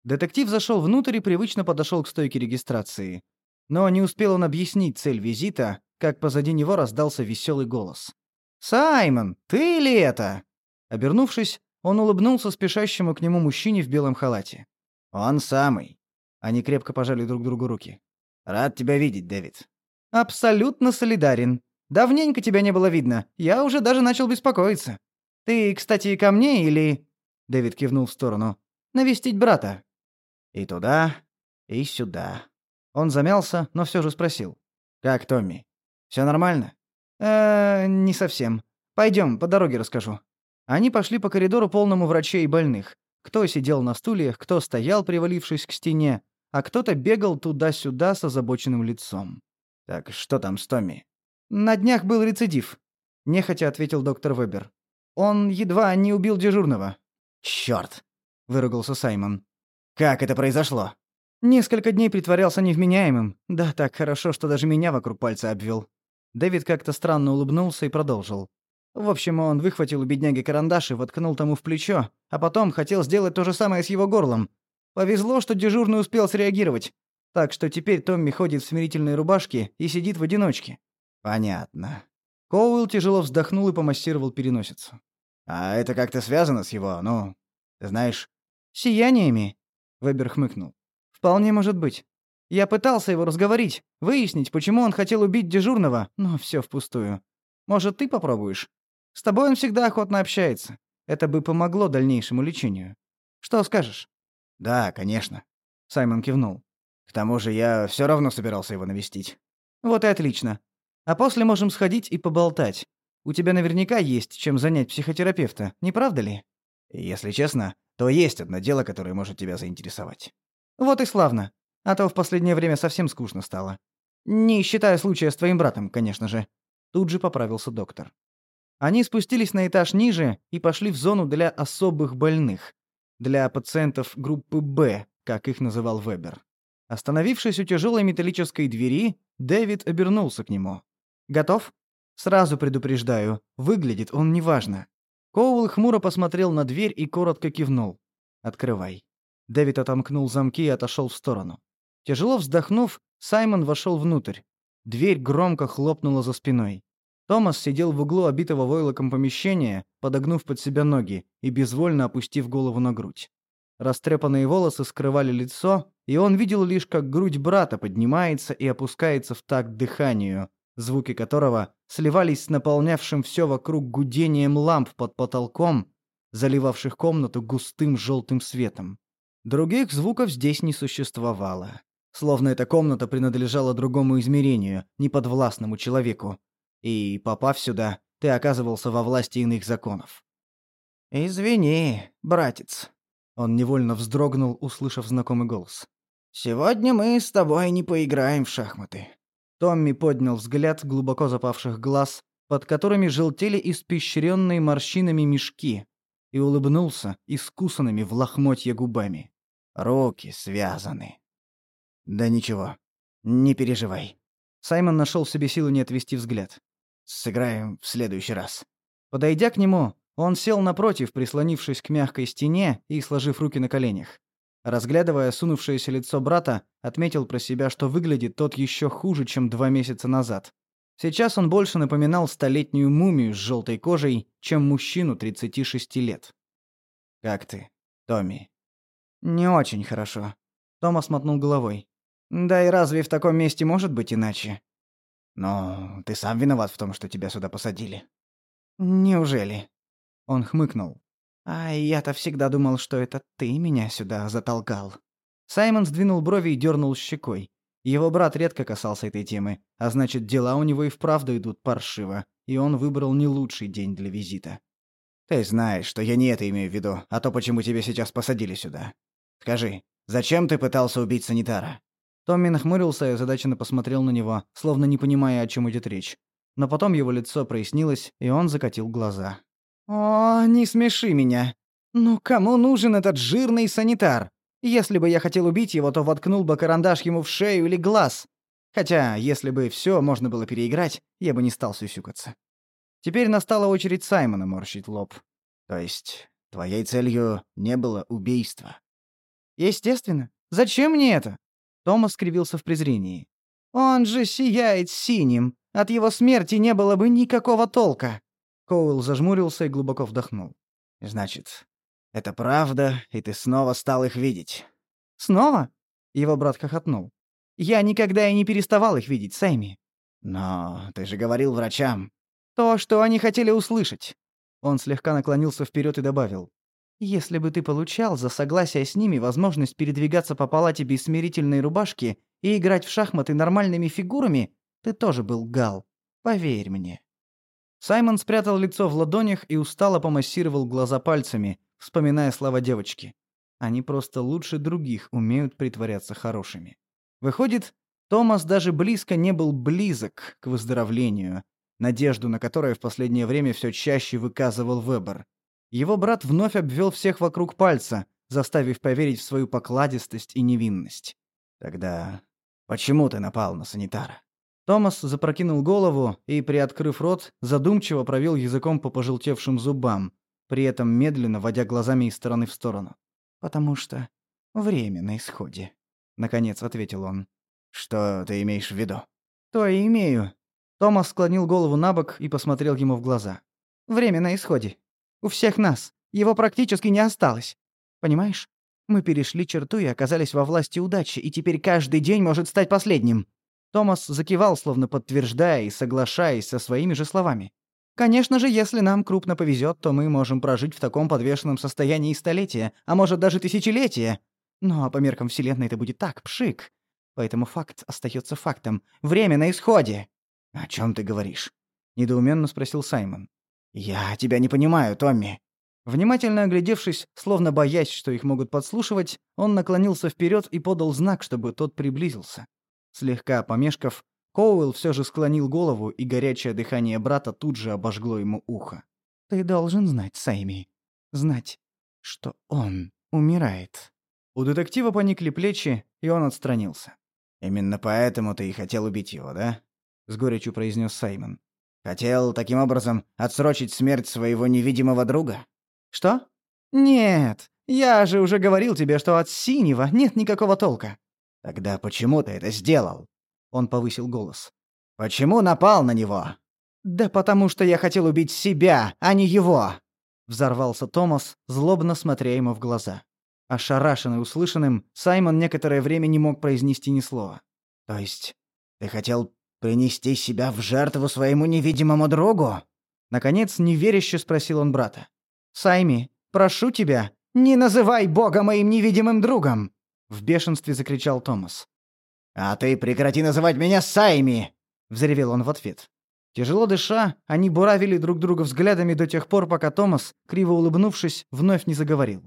Детектив зашел внутрь и привычно подошел к стойке регистрации. Но не успел он объяснить цель визита, как позади него раздался веселый голос. «Саймон, ты ли это?» Обернувшись, он улыбнулся спешащему к нему мужчине в белом халате. «Он самый». Они крепко пожали друг другу руки. «Рад тебя видеть, Дэвид». «Абсолютно солидарен. Давненько тебя не было видно. Я уже даже начал беспокоиться. Ты, кстати, ко мне или...» Дэвид кивнул в сторону. «Навестить брата». И туда, и сюда. Он замялся, но все же спросил. «Как Томми?» Все нормально?» «Э, не совсем. Пойдем, по дороге расскажу». Они пошли по коридору полному врачей и больных. Кто сидел на стульях, кто стоял, привалившись к стене, а кто-то бегал туда-сюда с озабоченным лицом. «Так что там с Томми?» «На днях был рецидив», — нехотя ответил доктор Вебер. «Он едва не убил дежурного». «Чёрт!» — выругался Саймон. «Как это произошло?» Несколько дней притворялся невменяемым. Да так хорошо, что даже меня вокруг пальца обвел. Дэвид как-то странно улыбнулся и продолжил. В общем, он выхватил у бедняги карандаш и воткнул тому в плечо, а потом хотел сделать то же самое с его горлом. Повезло, что дежурный успел среагировать. Так что теперь Томми ходит в смирительной рубашке и сидит в одиночке. Понятно. Коуэлл тяжело вздохнул и помассировал переносицу. А это как-то связано с его, ну, знаешь, сияниями? Вебер хмыкнул. Вполне может быть. Я пытался его разговорить, выяснить, почему он хотел убить дежурного, но все впустую. Может, ты попробуешь? С тобой он всегда охотно общается. Это бы помогло дальнейшему лечению. Что скажешь? Да, конечно. Саймон кивнул. К тому же я все равно собирался его навестить. Вот и отлично. А после можем сходить и поболтать. У тебя наверняка есть чем занять психотерапевта, не правда ли? Если честно, то есть одно дело, которое может тебя заинтересовать. Вот и славно. А то в последнее время совсем скучно стало. Не считая случая с твоим братом, конечно же. Тут же поправился доктор. Они спустились на этаж ниже и пошли в зону для особых больных. Для пациентов группы «Б», как их называл Вебер. Остановившись у тяжелой металлической двери, Дэвид обернулся к нему. «Готов?» «Сразу предупреждаю, выглядит он неважно». Коул хмуро посмотрел на дверь и коротко кивнул. «Открывай». Дэвид отомкнул замки и отошел в сторону. Тяжело вздохнув, Саймон вошел внутрь. Дверь громко хлопнула за спиной. Томас сидел в углу обитого войлоком помещения, подогнув под себя ноги и безвольно опустив голову на грудь. Растрепанные волосы скрывали лицо, и он видел лишь, как грудь брата поднимается и опускается в такт дыханию, звуки которого сливались с наполнявшим все вокруг гудением ламп под потолком, заливавших комнату густым желтым светом. Других звуков здесь не существовало. Словно эта комната принадлежала другому измерению, неподвластному человеку. И, попав сюда, ты оказывался во власти иных законов. «Извини, братец». Он невольно вздрогнул, услышав знакомый голос. «Сегодня мы с тобой не поиграем в шахматы». Томми поднял взгляд глубоко запавших глаз, под которыми желтели испещренные морщинами мешки, и улыбнулся искусанными в лохмотье губами. Руки связаны. Да ничего, не переживай. Саймон нашел себе силы не отвести взгляд. Сыграем в следующий раз. Подойдя к нему, он сел напротив, прислонившись к мягкой стене и сложив руки на коленях. Разглядывая сунувшееся лицо брата, отметил про себя, что выглядит тот еще хуже, чем два месяца назад. Сейчас он больше напоминал столетнюю мумию с желтой кожей, чем мужчину 36 лет. «Как ты, Томми?» «Не очень хорошо». Томас мотнул головой. Да и разве в таком месте может быть иначе? Но ты сам виноват в том, что тебя сюда посадили. Неужели? Он хмыкнул. А я-то всегда думал, что это ты меня сюда затолкал. Саймон сдвинул брови и дернул щекой. Его брат редко касался этой темы, а значит, дела у него и вправду идут паршиво, и он выбрал не лучший день для визита. «Ты знаешь, что я не это имею в виду, а то, почему тебя сейчас посадили сюда. Скажи, зачем ты пытался убить санитара?» Томми нахмурился и озадаченно посмотрел на него, словно не понимая, о чем идет речь. Но потом его лицо прояснилось, и он закатил глаза. «О, не смеши меня! Ну кому нужен этот жирный санитар? Если бы я хотел убить его, то воткнул бы карандаш ему в шею или глаз. Хотя, если бы все можно было переиграть, я бы не стал сюсюкаться. Теперь настала очередь Саймона морщить лоб. То есть, твоей целью не было убийство? Естественно. Зачем мне это? Томас скривился в презрении. Он же сияет синим. От его смерти не было бы никакого толка. Коуэлл зажмурился и глубоко вдохнул. Значит, это правда, и ты снова стал их видеть. Снова? Его брат хохотнул. Я никогда и не переставал их видеть, Сэмми. Но ты же говорил врачам. То, что они хотели услышать. Он слегка наклонился вперед и добавил. Если бы ты получал за согласие с ними возможность передвигаться по палате без смирительной рубашки и играть в шахматы нормальными фигурами, ты тоже был гал. Поверь мне. Саймон спрятал лицо в ладонях и устало помассировал глаза пальцами, вспоминая слова девочки. Они просто лучше других умеют притворяться хорошими. Выходит, Томас даже близко не был близок к выздоровлению, надежду на которое в последнее время все чаще выказывал Вебер. Его брат вновь обвел всех вокруг пальца, заставив поверить в свою покладистость и невинность. «Тогда почему ты напал на санитара?» Томас запрокинул голову и, приоткрыв рот, задумчиво провел языком по пожелтевшим зубам, при этом медленно водя глазами из стороны в сторону. «Потому что время на исходе», — наконец ответил он. «Что ты имеешь в виду?» «То и имею». Томас склонил голову на бок и посмотрел ему в глаза. «Время на исходе. У всех нас. Его практически не осталось. Понимаешь? Мы перешли черту и оказались во власти удачи, и теперь каждый день может стать последним». Томас закивал, словно подтверждая и соглашаясь со своими же словами. Конечно же, если нам крупно повезет, то мы можем прожить в таком подвешенном состоянии столетия, а может даже тысячелетия. Ну а по меркам Вселенной это будет так, пшик. Поэтому факт остается фактом. Время на исходе. «О чем ты говоришь?» — недоуменно спросил Саймон. «Я тебя не понимаю, Томми». Внимательно оглядевшись, словно боясь, что их могут подслушивать, он наклонился вперед и подал знак, чтобы тот приблизился. Слегка помешков, Коуэлл все же склонил голову, и горячее дыхание брата тут же обожгло ему ухо. «Ты должен знать, Сайми. Знать, что он умирает». У детектива поникли плечи, и он отстранился. «Именно поэтому ты и хотел убить его, да?» — с горечью произнес Саймон. «Хотел, таким образом, отсрочить смерть своего невидимого друга?» «Что?» «Нет, я же уже говорил тебе, что от синего нет никакого толка». «Тогда почему ты это сделал?» Он повысил голос. «Почему напал на него?» «Да потому что я хотел убить себя, а не его!» Взорвался Томас, злобно смотря ему в глаза. Ошарашенный услышанным, Саймон некоторое время не мог произнести ни слова. «То есть ты хотел принести себя в жертву своему невидимому другу?» Наконец, неверяще спросил он брата. «Сайми, прошу тебя, не называй Бога моим невидимым другом!» В бешенстве закричал Томас. «А ты прекрати называть меня Сайми!» — взревел он в ответ. Тяжело дыша, они буравили друг друга взглядами до тех пор, пока Томас, криво улыбнувшись, вновь не заговорил.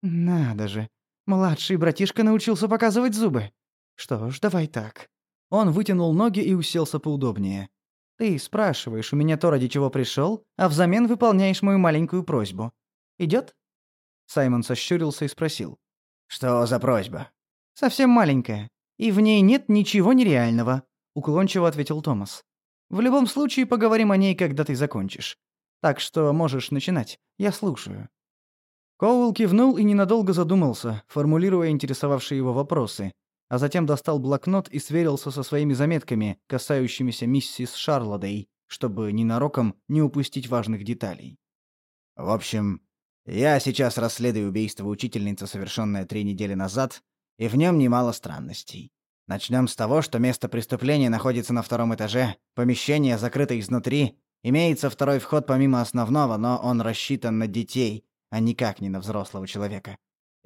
«Надо же, младший братишка научился показывать зубы. Что ж, давай так». Он вытянул ноги и уселся поудобнее. «Ты спрашиваешь у меня то, ради чего пришел, а взамен выполняешь мою маленькую просьбу. Идет? Саймон сощурился и спросил. «Что за просьба?» «Совсем маленькая. «И в ней нет ничего нереального», — уклончиво ответил Томас. «В любом случае поговорим о ней, когда ты закончишь. Так что можешь начинать. Я слушаю». Коуэлл кивнул и ненадолго задумался, формулируя интересовавшие его вопросы, а затем достал блокнот и сверился со своими заметками, касающимися миссис Шарлодей, чтобы ненароком не упустить важных деталей. «В общем, я сейчас расследую убийство учительницы, совершенное три недели назад, и в нем немало странностей. Начнем с того, что место преступления находится на втором этаже, помещение закрыто изнутри, имеется второй вход помимо основного, но он рассчитан на детей, а никак не на взрослого человека.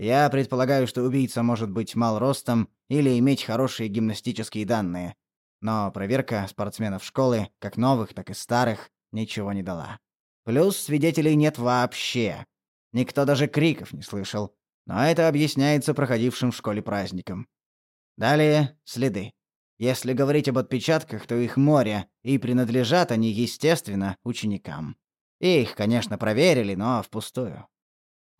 Я предполагаю, что убийца может быть мал ростом или иметь хорошие гимнастические данные. Но проверка спортсменов школы, как новых, так и старых, ничего не дала. Плюс свидетелей нет вообще. Никто даже криков не слышал. Но это объясняется проходившим в школе праздником. Далее следы. Если говорить об отпечатках, то их море, и принадлежат они, естественно, ученикам. Их, конечно, проверили, но впустую.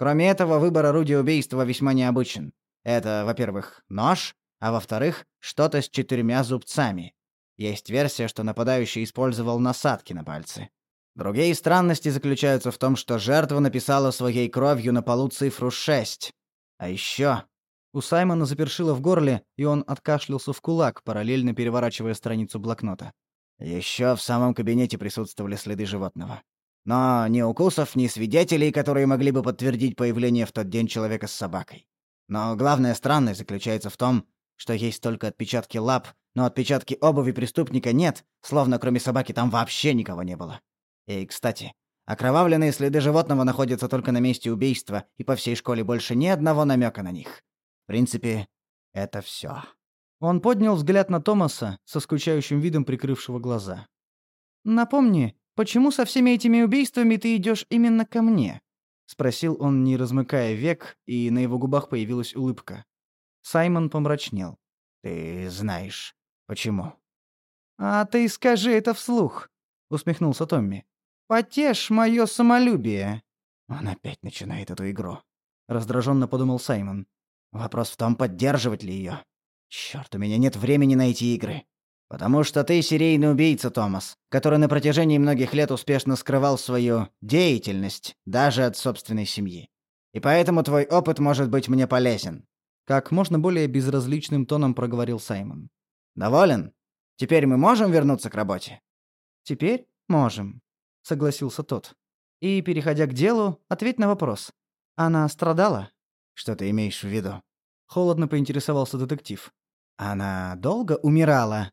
Кроме этого, выбор орудия убийства весьма необычен. Это, во-первых, нож, а во-вторых, что-то с четырьмя зубцами. Есть версия, что нападающий использовал насадки на пальцы. Другие странности заключаются в том, что жертва написала своей кровью на полу цифру 6. А еще у Саймона запершило в горле, и он откашлялся в кулак, параллельно переворачивая страницу блокнота. Еще в самом кабинете присутствовали следы животного. Но ни укусов, ни свидетелей, которые могли бы подтвердить появление в тот день человека с собакой. Но главная странность заключается в том, что есть только отпечатки лап, но отпечатки обуви преступника нет, словно кроме собаки там вообще никого не было. И, кстати, окровавленные следы животного находятся только на месте убийства, и по всей школе больше ни одного намека на них. В принципе, это все. Он поднял взгляд на Томаса, со скучающим видом прикрывшего глаза. «Напомни, почему со всеми этими убийствами ты идешь именно ко мне?» — спросил он, не размыкая век, и на его губах появилась улыбка. Саймон помрачнел. «Ты знаешь, почему?» «А ты скажи это вслух», — усмехнулся Томми. «Потешь мое самолюбие». «Он опять начинает эту игру», — раздраженно подумал Саймон. Вопрос в том, поддерживать ли ее. Черт, у меня нет времени на эти игры. Потому что ты серийный убийца, Томас, который на протяжении многих лет успешно скрывал свою деятельность даже от собственной семьи. И поэтому твой опыт может быть мне полезен. Как можно более безразличным тоном проговорил Саймон. Доволен? Теперь мы можем вернуться к работе? Теперь можем, согласился тот. И, переходя к делу, ответь на вопрос. Она страдала? Что ты имеешь в виду? Холодно поинтересовался детектив. Она долго умирала?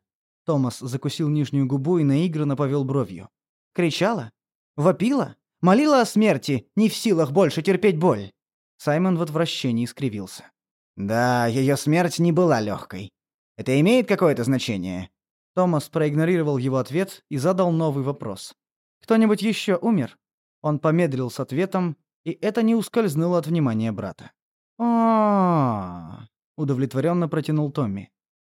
Томас закусил нижнюю губу и наигранно повел бровью. Кричала? Вопила? Молила о смерти, не в силах больше терпеть боль. Саймон в отвращении скривился. Да, ее смерть не была легкой. Это имеет какое-то значение? Томас проигнорировал его ответ и задал новый вопрос. Кто-нибудь еще умер? Он помедлил с ответом, и это не ускользнуло от внимания брата а удовлетворенно протянул Томми.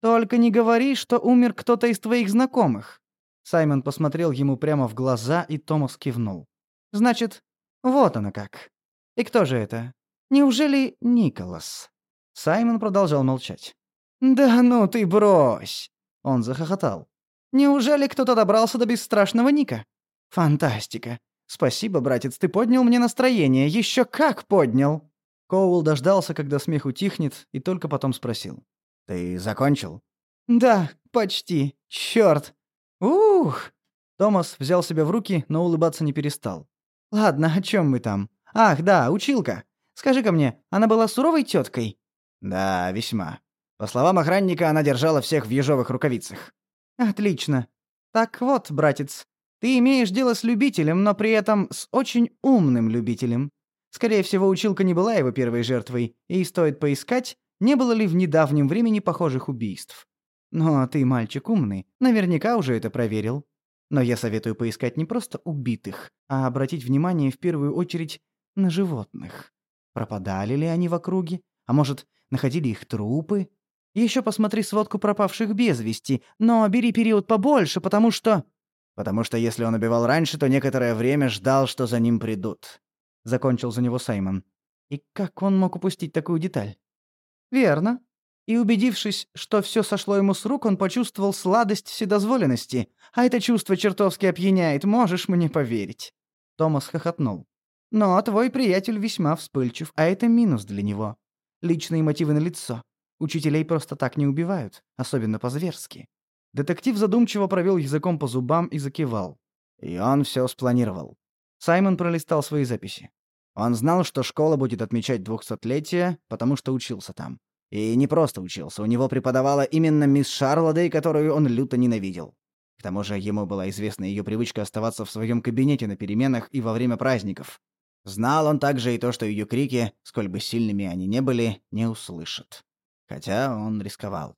«Только не говори, что умер кто-то из твоих знакомых». Саймон посмотрел ему прямо в глаза, и Томас кивнул. «Значит, вот оно как. И кто же это? Неужели Николас?» Саймон продолжал молчать. «Да ну ты брось!» Он захохотал. «Неужели кто-то добрался до бесстрашного Ника? Фантастика! Спасибо, братец, ты поднял мне настроение. Еще как поднял!» Коул дождался, когда смех утихнет, и только потом спросил. «Ты закончил?» «Да, почти. Чёрт! Ух!» Томас взял себя в руки, но улыбаться не перестал. «Ладно, о чем мы там? Ах, да, училка. Скажи-ка мне, она была суровой теткой? «Да, весьма. По словам охранника, она держала всех в ежовых рукавицах». «Отлично. Так вот, братец, ты имеешь дело с любителем, но при этом с очень умным любителем. Скорее всего, училка не была его первой жертвой, и стоит поискать, не было ли в недавнем времени похожих убийств. Но ты мальчик умный, наверняка уже это проверил. Но я советую поискать не просто убитых, а обратить внимание в первую очередь на животных. Пропадали ли они в округе? А может, находили их трупы? Еще посмотри сводку пропавших без вести, но бери период побольше, потому что... Потому что если он убивал раньше, то некоторое время ждал, что за ним придут закончил за него Саймон. И как он мог упустить такую деталь? Верно. И убедившись, что все сошло ему с рук, он почувствовал сладость вседозволенности. А это чувство чертовски опьяняет, можешь мне поверить. Томас хохотнул. Но твой приятель весьма вспыльчив, а это минус для него. Личные мотивы на лицо. Учителей просто так не убивают, особенно по-зверски. Детектив задумчиво провел языком по зубам и закивал. И он все спланировал. Саймон пролистал свои записи. Он знал, что школа будет отмечать двухсотлетие, потому что учился там. И не просто учился, у него преподавала именно мисс Шарлодей, которую он люто ненавидел. К тому же ему была известна ее привычка оставаться в своем кабинете на переменах и во время праздников. Знал он также и то, что ее крики, сколь бы сильными они не были, не услышат. Хотя он рисковал.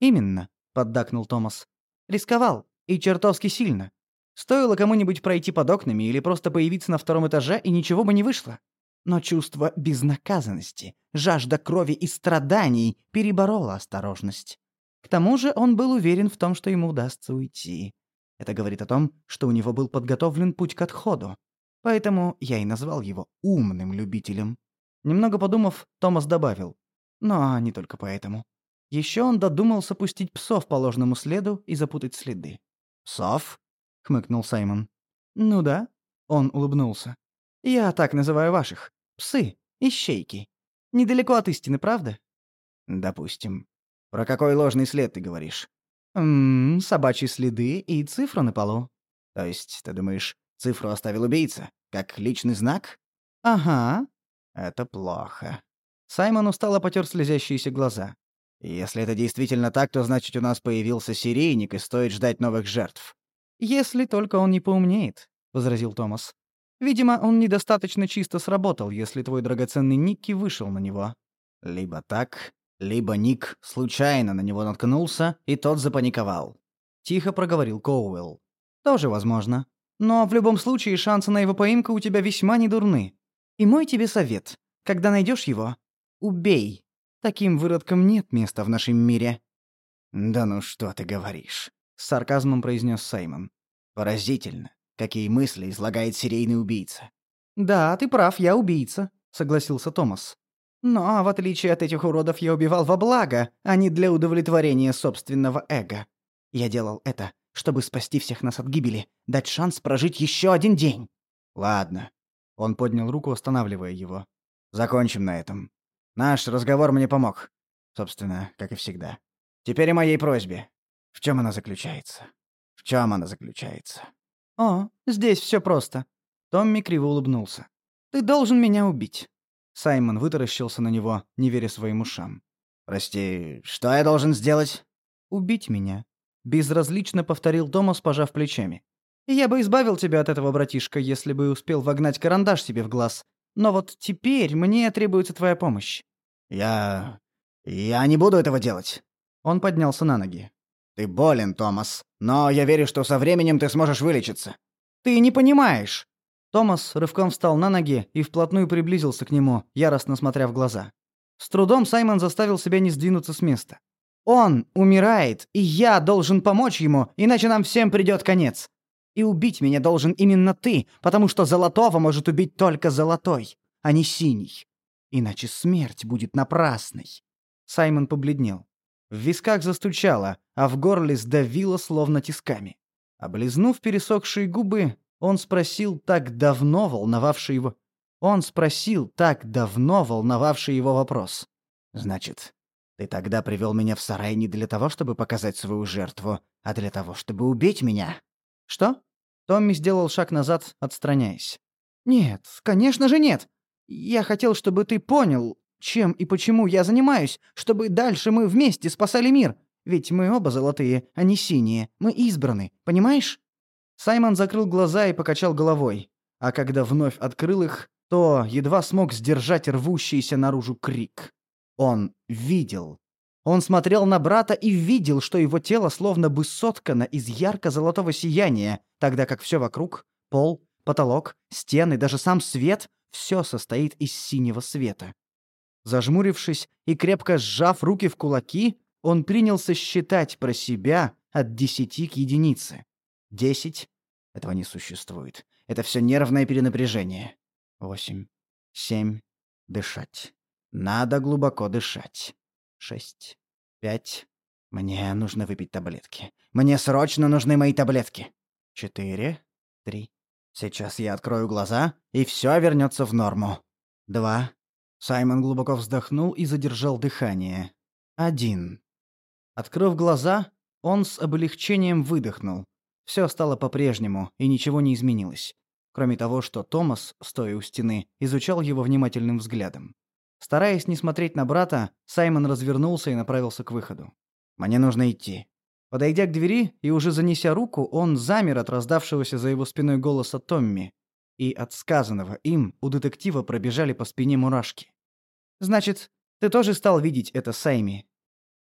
«Именно», — поддакнул Томас. «Рисковал. И чертовски сильно. Стоило кому-нибудь пройти под окнами или просто появиться на втором этаже, и ничего бы не вышло. Но чувство безнаказанности, жажда крови и страданий перебороло осторожность. К тому же он был уверен в том, что ему удастся уйти. Это говорит о том, что у него был подготовлен путь к отходу. Поэтому я и назвал его умным любителем. Немного подумав, Томас добавил. Но не только поэтому. Еще он додумался пустить псов по ложному следу и запутать следы. «Псов?» — хмыкнул Саймон. «Ну да», — он улыбнулся. «Я так называю ваших. Псы. Ищейки. Недалеко от истины, правда?» «Допустим. Про какой ложный след ты говоришь?» «Ммм, собачьи следы и цифра на полу». «То есть, ты думаешь, цифру оставил убийца? Как личный знак?» «Ага». «Это плохо». Саймон устало потер слезящиеся глаза. «Если это действительно так, то значит, у нас появился серийник, и стоит ждать новых жертв». «Если только он не поумнеет», — возразил Томас. «Видимо, он недостаточно чисто сработал, если твой драгоценный Никки вышел на него». «Либо так, либо Ник случайно на него наткнулся, и тот запаниковал. Тихо проговорил Коуэлл. Тоже возможно. Но в любом случае шансы на его поимку у тебя весьма недурны. И мой тебе совет. Когда найдешь его, убей. Таким выродкам нет места в нашем мире. «Да ну что ты говоришь?» — с сарказмом произнес Саймон. «Поразительно, какие мысли излагает серийный убийца». «Да, ты прав, я убийца», — согласился Томас. Но, в отличие от этих уродов, я убивал во благо, а не для удовлетворения собственного эго. Я делал это, чтобы спасти всех нас от гибели, дать шанс прожить еще один день. Ладно. Он поднял руку, останавливая его. Закончим на этом. Наш разговор мне помог. Собственно, как и всегда. Теперь о моей просьбе. В чем она заключается? В чем она заключается? О, здесь все просто. Томми криво улыбнулся. Ты должен меня убить. Саймон вытаращился на него, не веря своим ушам. «Прости, что я должен сделать?» «Убить меня», — безразлично повторил Томас, пожав плечами. «Я бы избавил тебя от этого, братишка, если бы успел вогнать карандаш себе в глаз. Но вот теперь мне требуется твоя помощь». «Я... я не буду этого делать». Он поднялся на ноги. «Ты болен, Томас, но я верю, что со временем ты сможешь вылечиться». «Ты не понимаешь. Томас рывком встал на ноги и вплотную приблизился к нему, яростно смотря в глаза. С трудом Саймон заставил себя не сдвинуться с места. «Он умирает, и я должен помочь ему, иначе нам всем придет конец. И убить меня должен именно ты, потому что Золотого может убить только Золотой, а не Синий. Иначе смерть будет напрасной». Саймон побледнел. В висках застучало, а в горле сдавило словно тисками. Облизнув пересохшие губы, он спросил так давно волновавший его... Он спросил так давно волновавший его вопрос. «Значит, ты тогда привел меня в сарай не для того, чтобы показать свою жертву, а для того, чтобы убить меня?» «Что?» Томми сделал шаг назад, отстраняясь. «Нет, конечно же нет. Я хотел, чтобы ты понял, чем и почему я занимаюсь, чтобы дальше мы вместе спасали мир. Ведь мы оба золотые, а не синие. Мы избраны, понимаешь?» Саймон закрыл глаза и покачал головой, а когда вновь открыл их, то едва смог сдержать рвущийся наружу крик. Он видел. Он смотрел на брата и видел, что его тело словно бы соткано из ярко-золотого сияния, тогда как все вокруг — пол, потолок, стены, даже сам свет — все состоит из синего света. Зажмурившись и крепко сжав руки в кулаки, он принялся считать про себя от десяти к единице. Десять. Этого не существует. Это все нервное перенапряжение. Восемь. Семь. Дышать. Надо глубоко дышать. Шесть. Пять. Мне нужно выпить таблетки. Мне срочно нужны мои таблетки. Четыре. Три. Сейчас я открою глаза, и все вернется в норму. Два. Саймон глубоко вздохнул и задержал дыхание. Один. Открыв глаза, он с облегчением выдохнул. Все стало по-прежнему, и ничего не изменилось. Кроме того, что Томас, стоя у стены, изучал его внимательным взглядом. Стараясь не смотреть на брата, Саймон развернулся и направился к выходу. «Мне нужно идти». Подойдя к двери и уже занеся руку, он замер от раздавшегося за его спиной голоса Томми. И от сказанного им у детектива пробежали по спине мурашки. «Значит, ты тоже стал видеть это Сайми?»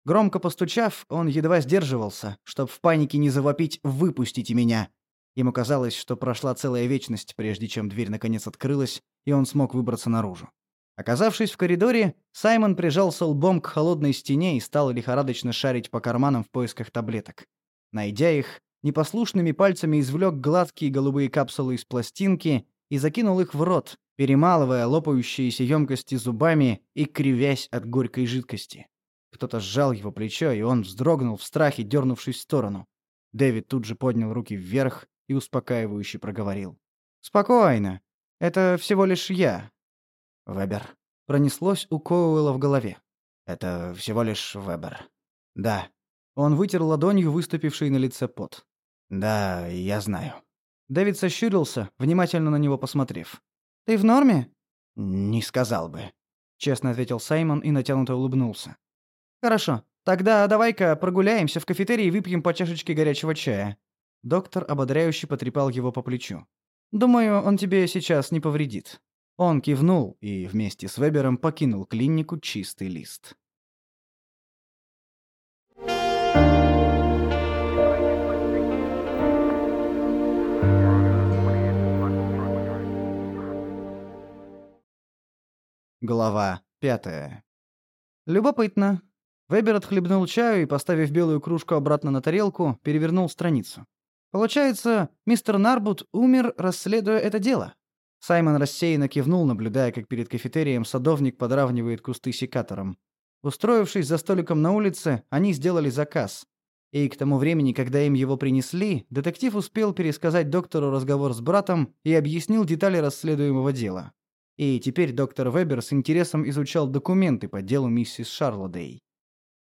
Громко постучав, он едва сдерживался, чтобы в панике не завопить «выпустите меня!». Ему казалось, что прошла целая вечность, прежде чем дверь наконец открылась, и он смог выбраться наружу. Оказавшись в коридоре, Саймон прижался лбом к холодной стене и стал лихорадочно шарить по карманам в поисках таблеток. Найдя их, непослушными пальцами извлек гладкие голубые капсулы из пластинки и закинул их в рот, перемалывая лопающиеся емкости зубами и кривясь от горькой жидкости. Кто-то сжал его плечо, и он вздрогнул в страхе, дернувшись в сторону. Дэвид тут же поднял руки вверх и успокаивающе проговорил. «Спокойно. Это всего лишь я. Вебер. Пронеслось у Коуэлла в голове. Это всего лишь Вебер. Да. Он вытер ладонью выступивший на лице пот. Да, я знаю. Дэвид сощурился, внимательно на него посмотрев. «Ты в норме?» «Не сказал бы», — честно ответил Саймон и натянуто улыбнулся. «Хорошо. Тогда давай-ка прогуляемся в кафетерии и выпьем по чашечке горячего чая». Доктор ободряюще потрепал его по плечу. «Думаю, он тебе сейчас не повредит». Он кивнул и вместе с Вебером покинул клинику «Чистый лист». Глава пятая. Любопытно. Вебер отхлебнул чаю и, поставив белую кружку обратно на тарелку, перевернул страницу. Получается, мистер Нарбут умер, расследуя это дело. Саймон рассеянно кивнул, наблюдая, как перед кафетерием садовник подравнивает кусты секатором. Устроившись за столиком на улице, они сделали заказ. И к тому времени, когда им его принесли, детектив успел пересказать доктору разговор с братом и объяснил детали расследуемого дела. И теперь доктор Вебер с интересом изучал документы по делу миссис Шарлодей.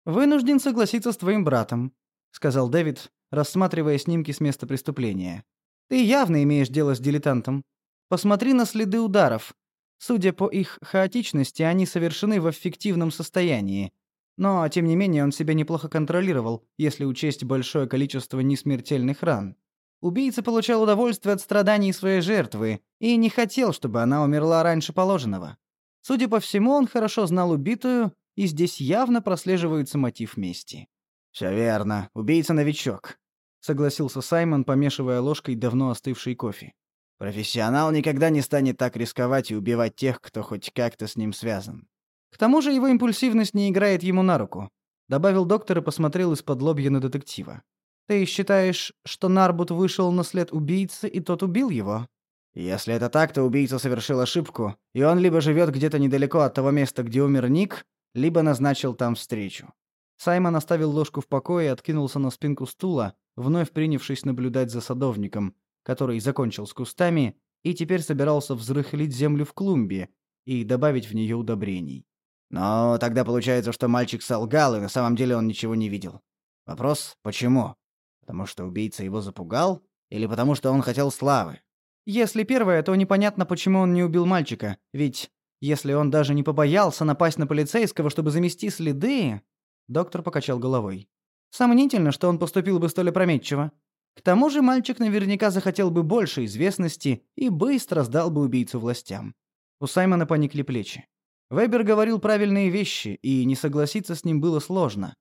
«Вынужден согласиться с твоим братом», — сказал Дэвид, рассматривая снимки с места преступления. «Ты явно имеешь дело с дилетантом. Посмотри на следы ударов. Судя по их хаотичности, они совершены в аффективном состоянии. Но, тем не менее, он себя неплохо контролировал, если учесть большое количество несмертельных ран. Убийца получал удовольствие от страданий своей жертвы и не хотел, чтобы она умерла раньше положенного. Судя по всему, он хорошо знал убитую, и здесь явно прослеживается мотив мести. «Всё верно. Убийца-новичок», — согласился Саймон, помешивая ложкой давно остывший кофе. Профессионал никогда не станет так рисковать и убивать тех, кто хоть как-то с ним связан. К тому же его импульсивность не играет ему на руку, добавил доктор и посмотрел из-под лобья на детектива. Ты считаешь, что Нарбут вышел на след убийцы и тот убил его? Если это так, то убийца совершил ошибку, и он либо живет где-то недалеко от того места, где умер Ник, либо назначил там встречу. Саймон оставил ложку в покое и откинулся на спинку стула, вновь принявшись наблюдать за садовником, который закончил с кустами и теперь собирался взрыхлить землю в клумбе и добавить в нее удобрений. Но тогда получается, что мальчик солгал, и на самом деле он ничего не видел. Вопрос — почему? Потому что убийца его запугал? Или потому что он хотел славы? Если первое, то непонятно, почему он не убил мальчика. Ведь если он даже не побоялся напасть на полицейского, чтобы замести следы... Доктор покачал головой. Сомнительно, что он поступил бы столь опрометчиво. К тому же мальчик наверняка захотел бы больше известности и быстро сдал бы убийцу властям. У Саймона поникли плечи. Вебер говорил правильные вещи, и не согласиться с ним было сложно.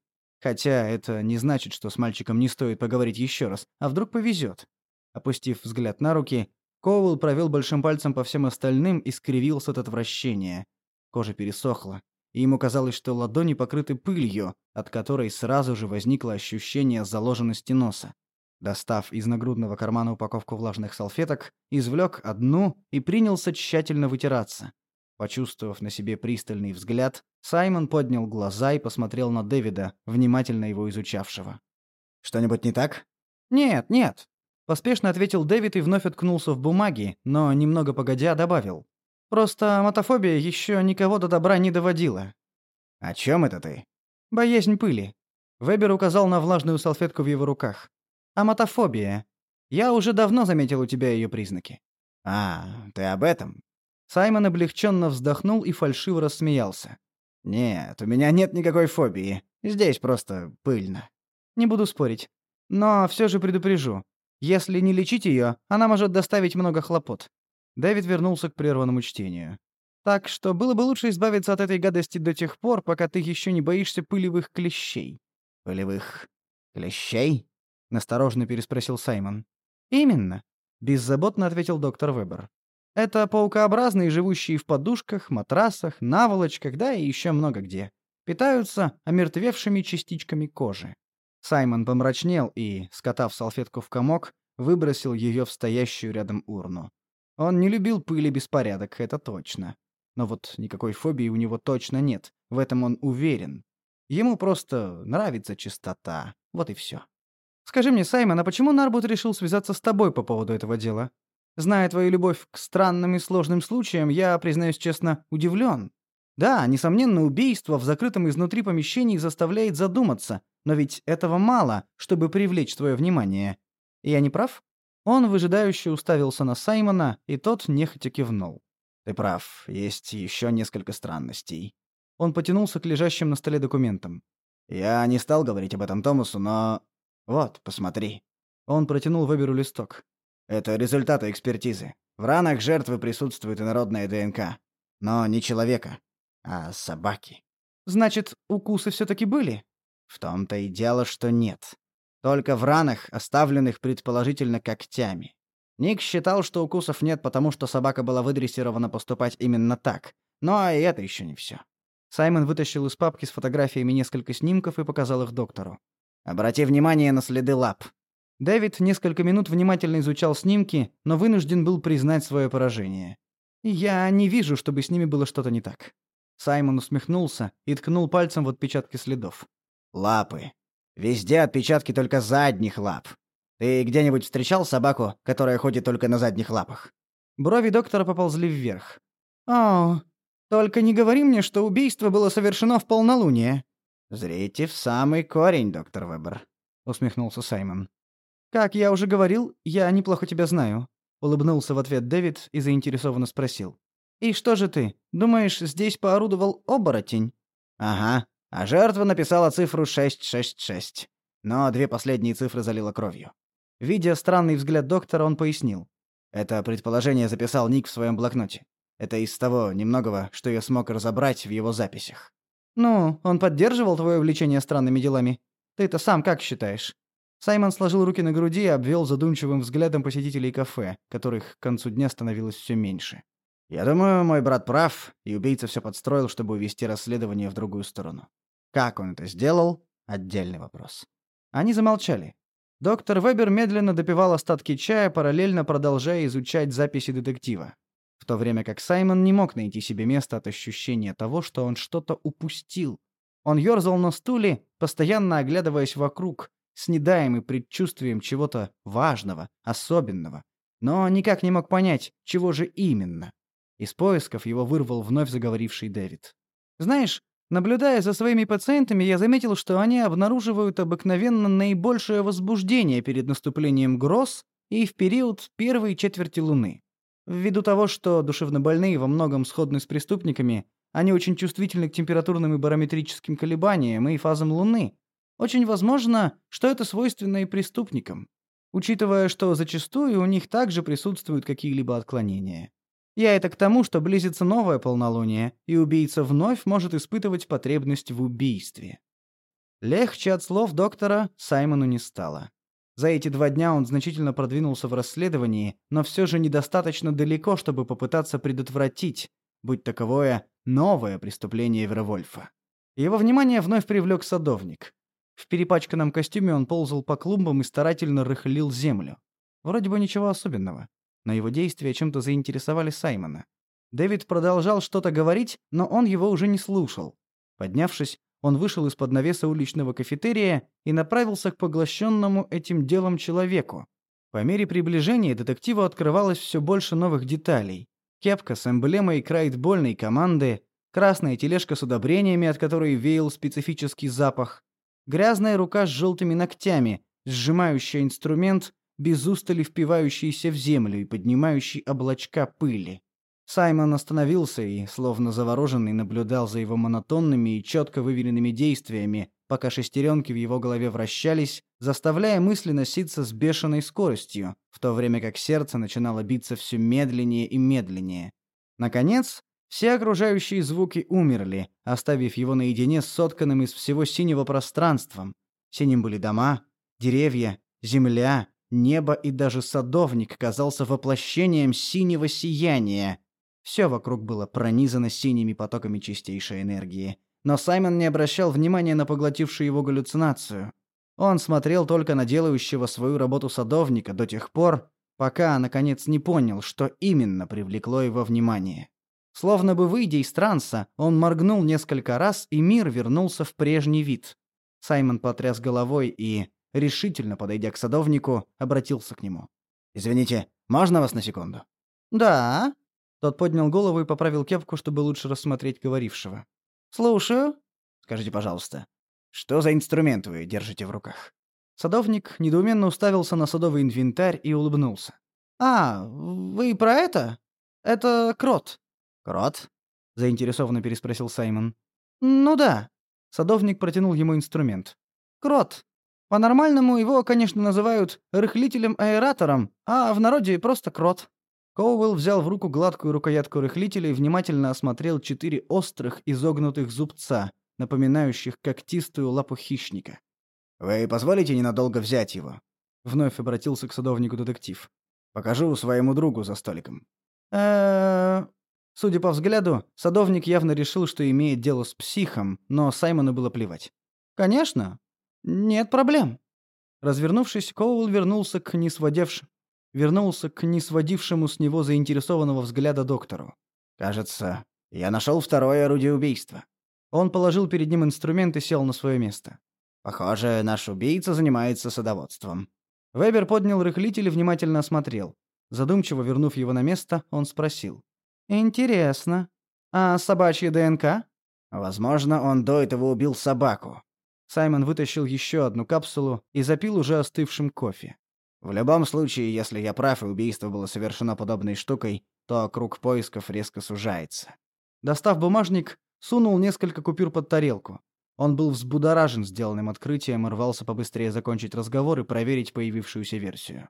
Хотя это не значит, что с мальчиком не стоит поговорить еще раз, а вдруг повезет. Опустив взгляд на руки, Коуэлл провел большим пальцем по всем остальным и скривился от отвращения. Кожа пересохла, и ему казалось, что ладони покрыты пылью, от которой сразу же возникло ощущение заложенности носа. Достав из нагрудного кармана упаковку влажных салфеток, извлек одну и принялся тщательно вытираться. Почувствовав на себе пристальный взгляд, Саймон поднял глаза и посмотрел на Дэвида, внимательно его изучавшего. «Что-нибудь не так?» «Нет, нет», — поспешно ответил Дэвид и вновь уткнулся в бумаги, но немного погодя добавил. «Просто мотофобия еще никого до добра не доводила». «О чем это ты?» «Боязнь пыли». Вебер указал на влажную салфетку в его руках. Аматофобия. Я уже давно заметил у тебя ее признаки. А, ты об этом? Саймон облегченно вздохнул и фальшиво рассмеялся. «Нет, у меня нет никакой фобии. Здесь просто пыльно». «Не буду спорить. Но все же предупрежу. Если не лечить ее, она может доставить много хлопот». Дэвид вернулся к прерванному чтению. «Так что было бы лучше избавиться от этой гадости до тех пор, пока ты еще не боишься пылевых клещей». «Пылевых клещей?» — настороженно переспросил Саймон. «Именно», — беззаботно ответил доктор Вебер. «Это паукообразные, живущие в подушках, матрасах, наволочках, да и еще много где. Питаются омертвевшими частичками кожи». Саймон помрачнел и, скотав салфетку в комок, выбросил ее в стоящую рядом урну. Он не любил пыль и беспорядок, это точно. Но вот никакой фобии у него точно нет, в этом он уверен. Ему просто нравится чистота, вот и все. Скажи мне, Саймон, а почему Нарбут решил связаться с тобой по поводу этого дела? Зная твою любовь к странным и сложным случаям, я, признаюсь честно, удивлен. Да, несомненно, убийство в закрытом изнутри помещении заставляет задуматься, но ведь этого мало, чтобы привлечь твое внимание. Я не прав? Он выжидающе уставился на Саймона, и тот нехотя кивнул. Ты прав, есть еще несколько странностей. Он потянулся к лежащим на столе документам. Я не стал говорить об этом Томасу, но вот, посмотри. Он протянул Веберу листок. Это результаты экспертизы. В ранах жертвы присутствует инородная ДНК. Но не человека, а собаки. Значит, укусы все таки были? В том-то и дело, что нет. Только в ранах, оставленных предположительно когтями. Ник считал, что укусов нет, потому что собака была выдрессирована поступать именно так. Но и это еще не все. Саймон вытащил из папки с фотографиями несколько снимков и показал их доктору. Обрати внимание на следы лап». Дэвид несколько минут внимательно изучал снимки, но вынужден был признать свое поражение. «Я не вижу, чтобы с ними было что-то не так». Саймон усмехнулся и ткнул пальцем в отпечатки следов. «Лапы. Везде отпечатки только задних лап. Ты где-нибудь встречал собаку, которая ходит только на задних лапах?» Брови доктора поползли вверх. «О, только не говори мне, что убийство было совершено в полнолуние». «Зрите в самый корень, доктор Вебер», — усмехнулся Саймон. «Как я уже говорил, я неплохо тебя знаю», — улыбнулся в ответ Дэвид и заинтересованно спросил. «И что же ты, думаешь, здесь поорудовал оборотень?» «Ага, а жертва написала цифру 666, но две последние цифры залила кровью». Видя странный взгляд доктора, он пояснил. Это предположение записал Ник в своем блокноте. Это из того немногого, что я смог разобрать в его записях. «Ну, он поддерживал твое увлечение странными делами? Ты-то сам как считаешь?» Саймон сложил руки на груди и обвел задумчивым взглядом посетителей кафе, которых к концу дня становилось все меньше. «Я думаю, мой брат прав, и убийца все подстроил, чтобы увести расследование в другую сторону. Как он это сделал — отдельный вопрос». Они замолчали. Доктор Вебер медленно допивал остатки чая, параллельно продолжая изучать записи детектива в то время как Саймон не мог найти себе места от ощущения того, что он что-то упустил. Он ёрзал на стуле, постоянно оглядываясь вокруг, с недаемым предчувствием чего-то важного, особенного, но никак не мог понять, чего же именно. Из поисков его вырвал вновь заговоривший Дэвид. «Знаешь, наблюдая за своими пациентами, я заметил, что они обнаруживают обыкновенно наибольшее возбуждение перед наступлением гроз и в период первой четверти Луны. Ввиду того, что душевнобольные во многом сходны с преступниками, они очень чувствительны к температурным и барометрическим колебаниям и фазам Луны. Очень возможно, что это свойственно и преступникам, учитывая, что зачастую у них также присутствуют какие-либо отклонения. Я это к тому, что близится новое полнолуние, и убийца вновь может испытывать потребность в убийстве. Легче от слов доктора Саймону не стало. За эти два дня он значительно продвинулся в расследовании, но все же недостаточно далеко, чтобы попытаться предотвратить, будь таковое, новое преступление Вервольфа. Его внимание вновь привлек садовник. В перепачканном костюме он ползал по клумбам и старательно рыхлил землю. Вроде бы ничего особенного. Но его действия чем-то заинтересовали Саймона. Дэвид продолжал что-то говорить, но он его уже не слушал. Поднявшись, он вышел из-под навеса уличного кафетерия и направился к поглощенному этим делом человеку. По мере приближения детективу открывалось все больше новых деталей. Кепка с эмблемой крайтбольной команды, красная тележка с удобрениями, от которой веял специфический запах, грязная рука с желтыми ногтями, сжимающая инструмент, без устали впивающийся в землю и поднимающий облачка пыли. Саймон остановился и, словно завороженный, наблюдал за его монотонными и четко выверенными действиями, пока шестеренки в его голове вращались, заставляя мысли носиться с бешеной скоростью, в то время как сердце начинало биться все медленнее и медленнее. Наконец, все окружающие звуки умерли, оставив его наедине с сотканным из всего синего пространством. Синим были дома, деревья, земля, небо и даже садовник казался воплощением синего сияния. Все вокруг было пронизано синими потоками чистейшей энергии. Но Саймон не обращал внимания на поглотившую его галлюцинацию. Он смотрел только на делающего свою работу садовника до тех пор, пока, наконец, не понял, что именно привлекло его внимание. Словно бы выйдя из транса, он моргнул несколько раз, и мир вернулся в прежний вид. Саймон потряс головой и, решительно подойдя к садовнику, обратился к нему. «Извините, можно вас на секунду?» «Да». Тот поднял голову и поправил кепку, чтобы лучше рассмотреть говорившего. «Слушаю». «Скажите, пожалуйста, что за инструмент вы держите в руках?» Садовник недоуменно уставился на садовый инвентарь и улыбнулся. «А, вы про это? Это крот». «Крот?» — заинтересованно переспросил Саймон. «Ну да». Садовник протянул ему инструмент. «Крот. По-нормальному его, конечно, называют рыхлителем-аэратором, а в народе просто крот». Коуэлл взял в руку гладкую рукоятку рыхлителя и внимательно осмотрел четыре острых изогнутых зубца, напоминающих когтистую лапу хищника. «Вы позволите ненадолго взять его?» Вновь обратился к садовнику детектив. «Покажу своему другу за столиком». э Судя по взгляду, садовник явно решил, что имеет дело с психом, но Саймону было плевать. «Конечно. Нет проблем». Развернувшись, Коул вернулся к несводевш... вернулся к несводившему с него заинтересованного взгляда доктору. «Кажется, я нашел второе орудие убийства». Он положил перед ним инструмент и сел на свое место. Похоже, наш убийца занимается садоводством. Вебер поднял рыхлитель и внимательно осмотрел. Задумчиво вернув его на место, он спросил. «Интересно. А собачья ДНК?» «Возможно, он до этого убил собаку». Саймон вытащил еще одну капсулу и запил уже остывшим кофе. В любом случае, если я прав и убийство было совершено подобной штукой, то круг поисков резко сужается. Достав бумажник, сунул несколько купюр под тарелку. Он был взбудоражен сделанным открытием и рвался побыстрее закончить разговор и проверить появившуюся версию.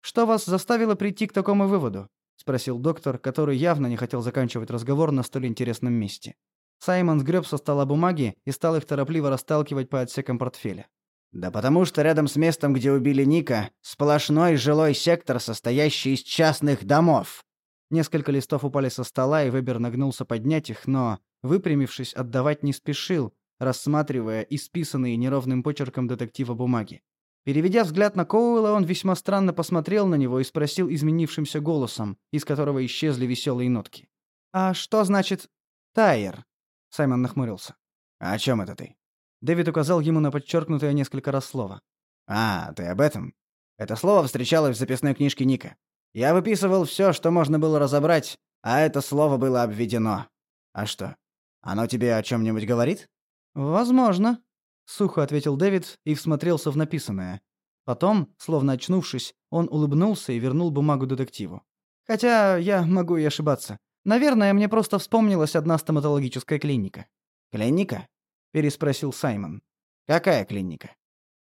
«Что вас заставило прийти к такому выводу?» — спросил доктор, который явно не хотел заканчивать разговор на столь интересном месте. Саймон сгреб со стола бумаги и стал их торопливо расталкивать по отсекам портфеля. «Да потому что рядом с местом, где убили Ника, сплошной жилой сектор, состоящий из частных домов». Несколько листов упали со стола, и Вебер нагнулся поднять их, но, выпрямившись, отдавать не спешил, рассматривая исписанные неровным почерком детектива бумаги. Переведя взгляд на Коуэлла, он весьма странно посмотрел на него и спросил изменившимся голосом, из которого исчезли веселые нотки. «А что значит «тайер»?» Саймон нахмурился. «А о чем это ты?» Дэвид указал ему на подчеркнутое несколько раз слово. «А, ты об этом?» Это слово встречалось в записной книжке Ника. Я выписывал все, что можно было разобрать, а это слово было обведено. А что? Оно тебе о чем нибудь говорит? Возможно. Сухо ответил Дэвид и всмотрелся в написанное. Потом, словно очнувшись, он улыбнулся и вернул бумагу детективу. «Хотя я могу и ошибаться. Наверное, мне просто вспомнилась одна стоматологическая клиника». «Клиника?» — переспросил Саймон. «Какая клиника?»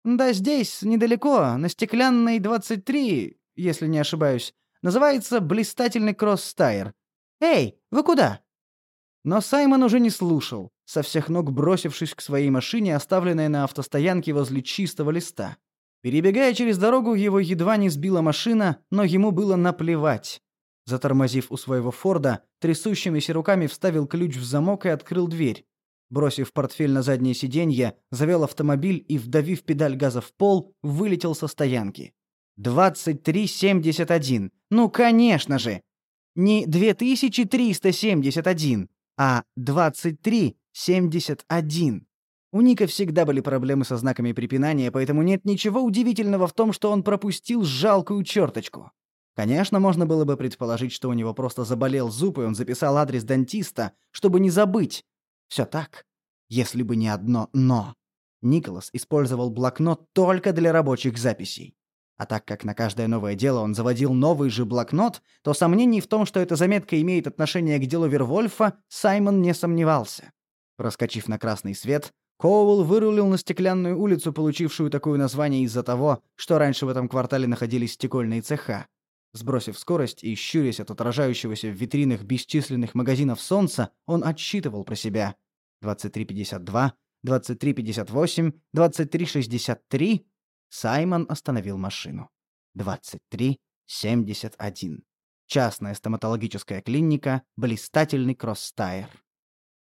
«Да здесь, недалеко, на Стеклянной 23, если не ошибаюсь. Называется «Блистательный кросс-стайер». Эй, вы куда?» Но Саймон уже не слушал со всех ног бросившись к своей машине, оставленной на автостоянке возле чистого листа. Перебегая через дорогу, его едва не сбила машина, но ему было наплевать. Затормозив у своего Форда, трясущимися руками вставил ключ в замок и открыл дверь. Бросив портфель на заднее сиденье, завел автомобиль и, вдавив педаль газа в пол, вылетел со стоянки. 2371. Ну, конечно же! Не 2371, а 23 71. У Ника всегда были проблемы со знаками препинания, поэтому нет ничего удивительного в том, что он пропустил жалкую черточку. Конечно, можно было бы предположить, что у него просто заболел зуб, и он записал адрес дантиста, чтобы не забыть. Все так. Если бы не одно «но». Николас использовал блокнот только для рабочих записей. А так как на каждое новое дело он заводил новый же блокнот, то сомнений в том, что эта заметка имеет отношение к делу Вервольфа, Саймон не сомневался. Проскочив на красный свет, Коул вырулил на стеклянную улицу, получившую такое название из-за того, что раньше в этом квартале находились стекольные цеха. Сбросив скорость и щурясь от отражающегося в витринах бесчисленных магазинов солнца, он отсчитывал про себя. 23.52, 23.58, 23.63. Саймон остановил машину. 23.71. Частная стоматологическая клиника, блистательный кросстайр.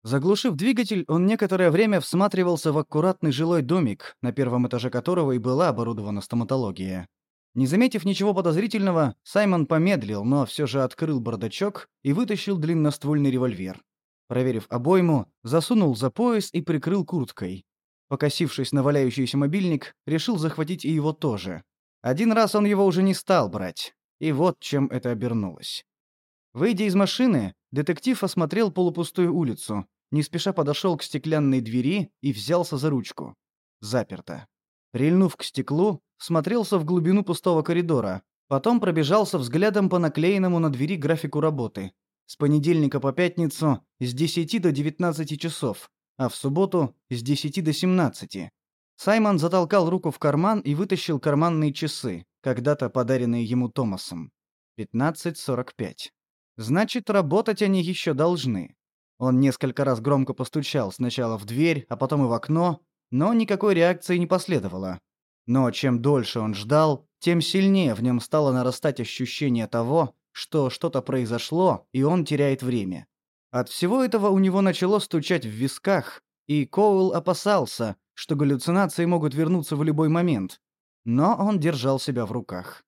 Заглушив двигатель, он некоторое время всматривался в аккуратный жилой домик, на первом этаже которого и была оборудована стоматология. Не заметив ничего подозрительного, Саймон помедлил, но все же открыл бардачок и вытащил длинноствольный револьвер. Проверив обойму, засунул за пояс и прикрыл курткой. Покосившись на валяющийся мобильник, решил захватить и его тоже. Один раз он его уже не стал брать. И вот чем это обернулось. Выйдя из машины, детектив осмотрел полупустую улицу, не спеша подошел к стеклянной двери и взялся за ручку. Заперто. Прильнув к стеклу, смотрелся в глубину пустого коридора, потом пробежался взглядом по наклеенному на двери графику работы. С понедельника по пятницу с 10 до 19 часов, а в субботу с 10 до 17. Саймон затолкал руку в карман и вытащил карманные часы, когда-то подаренные ему Томасом. 15.45. Значит, работать они еще должны. Он несколько раз громко постучал сначала в дверь, а потом и в окно, но никакой реакции не последовало. Но чем дольше он ждал, тем сильнее в нем стало нарастать ощущение того, что что-то произошло, и он теряет время. От всего этого у него начало стучать в висках, и Коул опасался, что галлюцинации могут вернуться в любой момент. Но он держал себя в руках.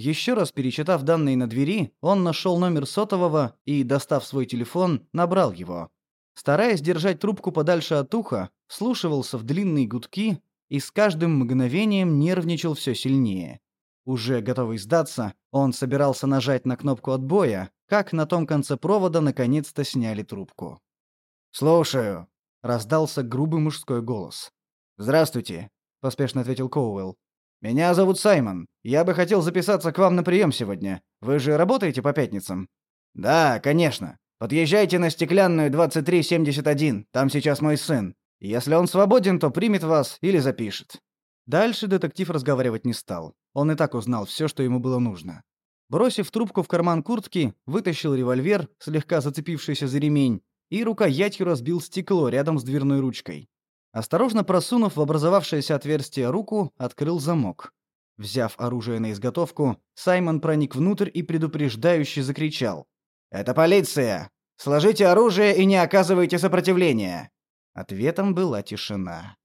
Еще раз перечитав данные на двери, он нашел номер сотового и, достав свой телефон, набрал его. Стараясь держать трубку подальше от уха, слушивался в длинные гудки и с каждым мгновением нервничал все сильнее. Уже готовый сдаться, он собирался нажать на кнопку отбоя, как на том конце провода наконец-то сняли трубку. «Слушаю», — раздался грубый мужской голос. «Здравствуйте», — поспешно ответил Коуэлл. «Меня зовут Саймон. Я бы хотел записаться к вам на прием сегодня. Вы же работаете по пятницам?» «Да, конечно. Подъезжайте на стеклянную 2371. Там сейчас мой сын. Если он свободен, то примет вас или запишет». Дальше детектив разговаривать не стал. Он и так узнал все, что ему было нужно. Бросив трубку в карман куртки, вытащил револьвер, слегка зацепившийся за ремень, и рукоятью разбил стекло рядом с дверной ручкой. Осторожно просунув в образовавшееся отверстие руку, открыл замок. Взяв оружие на изготовку, Саймон проник внутрь и предупреждающе закричал. «Это полиция! Сложите оружие и не оказывайте сопротивления!» Ответом была тишина.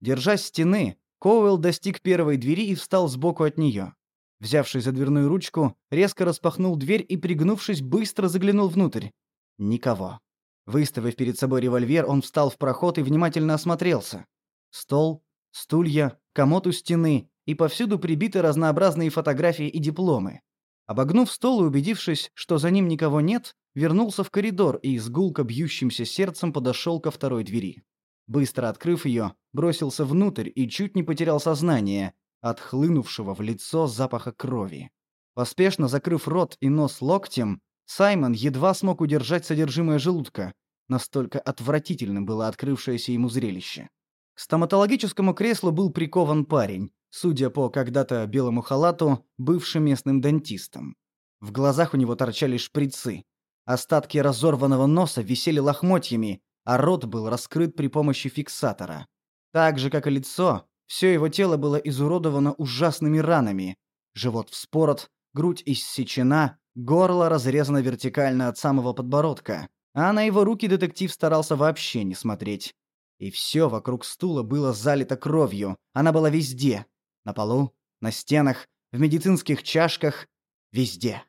Держась стены, Коуэлл достиг первой двери и встал сбоку от нее. Взявшись за дверную ручку, резко распахнул дверь и, пригнувшись, быстро заглянул внутрь. Никого. Выставив перед собой револьвер, он встал в проход и внимательно осмотрелся. Стол, стулья, комод у стены и повсюду прибиты разнообразные фотографии и дипломы. Обогнув стол и убедившись, что за ним никого нет, вернулся в коридор и с гулко бьющимся сердцем подошел ко второй двери. Быстро открыв ее, бросился внутрь и чуть не потерял сознание от хлынувшего в лицо запаха крови. Поспешно закрыв рот и нос локтем, Саймон едва смог удержать содержимое желудка, настолько отвратительным было открывшееся ему зрелище. К стоматологическому креслу был прикован парень, судя по когда-то белому халату, бывший местным дантистом. В глазах у него торчали шприцы. Остатки разорванного носа висели лохмотьями, а рот был раскрыт при помощи фиксатора. Так же, как и лицо, все его тело было изуродовано ужасными ранами. Живот вспорот, грудь иссечена, горло разрезано вертикально от самого подбородка. А на его руки детектив старался вообще не смотреть. И все вокруг стула было залито кровью. Она была везде. На полу, на стенах, в медицинских чашках. Везде.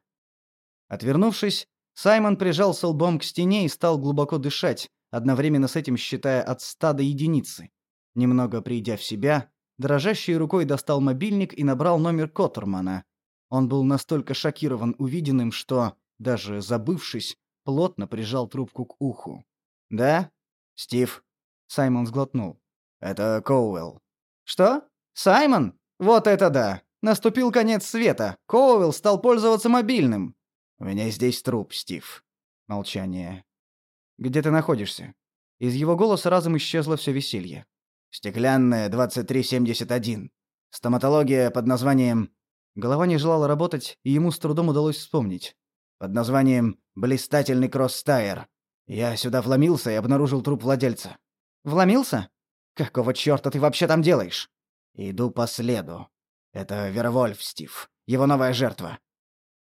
Отвернувшись, Саймон прижался лбом к стене и стал глубоко дышать, одновременно с этим считая от ста до единицы. Немного придя в себя, дрожащей рукой достал мобильник и набрал номер Коттермана. Он был настолько шокирован увиденным, что, даже забывшись, плотно прижал трубку к уху. «Да? Стив?» Саймон сглотнул. «Это Коуэлл». «Что? Саймон? Вот это да! Наступил конец света. Коуэлл стал пользоваться мобильным. У меня здесь труп, Стив. Молчание. Где ты находишься? Из его голоса разом исчезло все веселье. Стеклянная, 2371. Стоматология под названием... Голова не желала работать, и ему с трудом удалось вспомнить. Под названием «Блистательный кросс-тайр». Я сюда вломился и обнаружил труп владельца. Вломился? Какого чёрта ты вообще там делаешь? Иду по следу. Это Вервольф, Стив. Его новая жертва.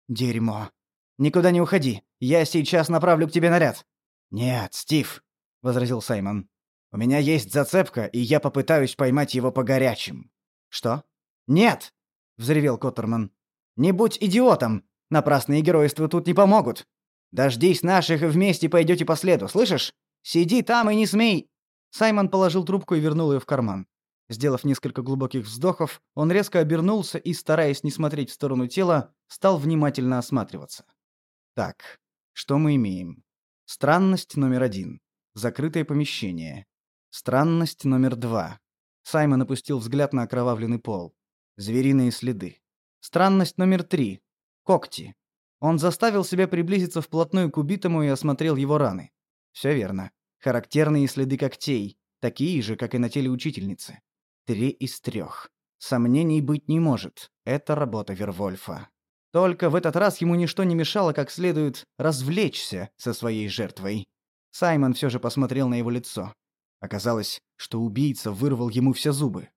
Дерьмо. Никуда не уходи. Я сейчас направлю к тебе наряд. Нет, Стив, возразил Саймон. У меня есть зацепка, и я попытаюсь поймать его по горячим. Что? Нет, взревел Коттерман. Не будь идиотом. Напрасные геройства тут не помогут. Дождись наших и вместе пойдете по следу, слышишь? Сиди там и не смей. Саймон положил трубку и вернул ее в карман. Сделав несколько глубоких вздохов, он резко обернулся и, стараясь не смотреть в сторону тела, стал внимательно осматриваться. Так, что мы имеем? Странность номер один. Закрытое помещение. Странность номер два. Саймон опустил взгляд на окровавленный пол. Звериные следы. Странность номер три. Когти. Он заставил себя приблизиться вплотную к убитому и осмотрел его раны. Все верно. Характерные следы когтей, такие же, как и на теле учительницы. Три из трех. Сомнений быть не может. Это работа Вервольфа. Только в этот раз ему ничто не мешало как следует развлечься со своей жертвой. Саймон все же посмотрел на его лицо. Оказалось, что убийца вырвал ему все зубы.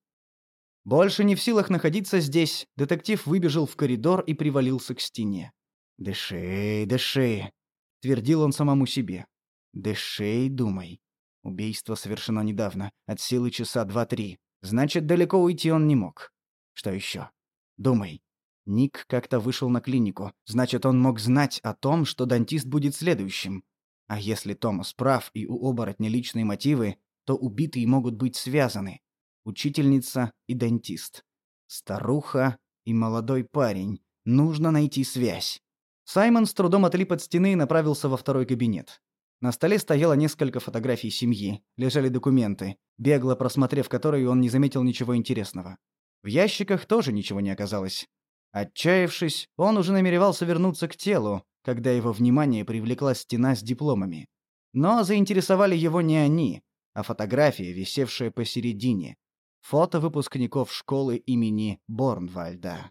Больше не в силах находиться здесь, детектив выбежал в коридор и привалился к стене. «Дыши, дыши», — твердил он самому себе. «Дыши и думай. Убийство совершено недавно, от силы часа два-три. Значит, далеко уйти он не мог. Что еще? Думай. Ник как-то вышел на клинику. Значит, он мог знать о том, что дантист будет следующим. А если Томас прав и у оборотня личные мотивы, то убитые могут быть связаны. Учительница и дантист. Старуха и молодой парень. Нужно найти связь. Саймон с трудом отлип от стены и направился во второй кабинет. На столе стояло несколько фотографий семьи, лежали документы, бегло просмотрев которые он не заметил ничего интересного. В ящиках тоже ничего не оказалось. Отчаявшись, он уже намеревался вернуться к телу, когда его внимание привлекла стена с дипломами. Но заинтересовали его не они, а фотография, висевшая посередине. Фото выпускников школы имени Борнвальда.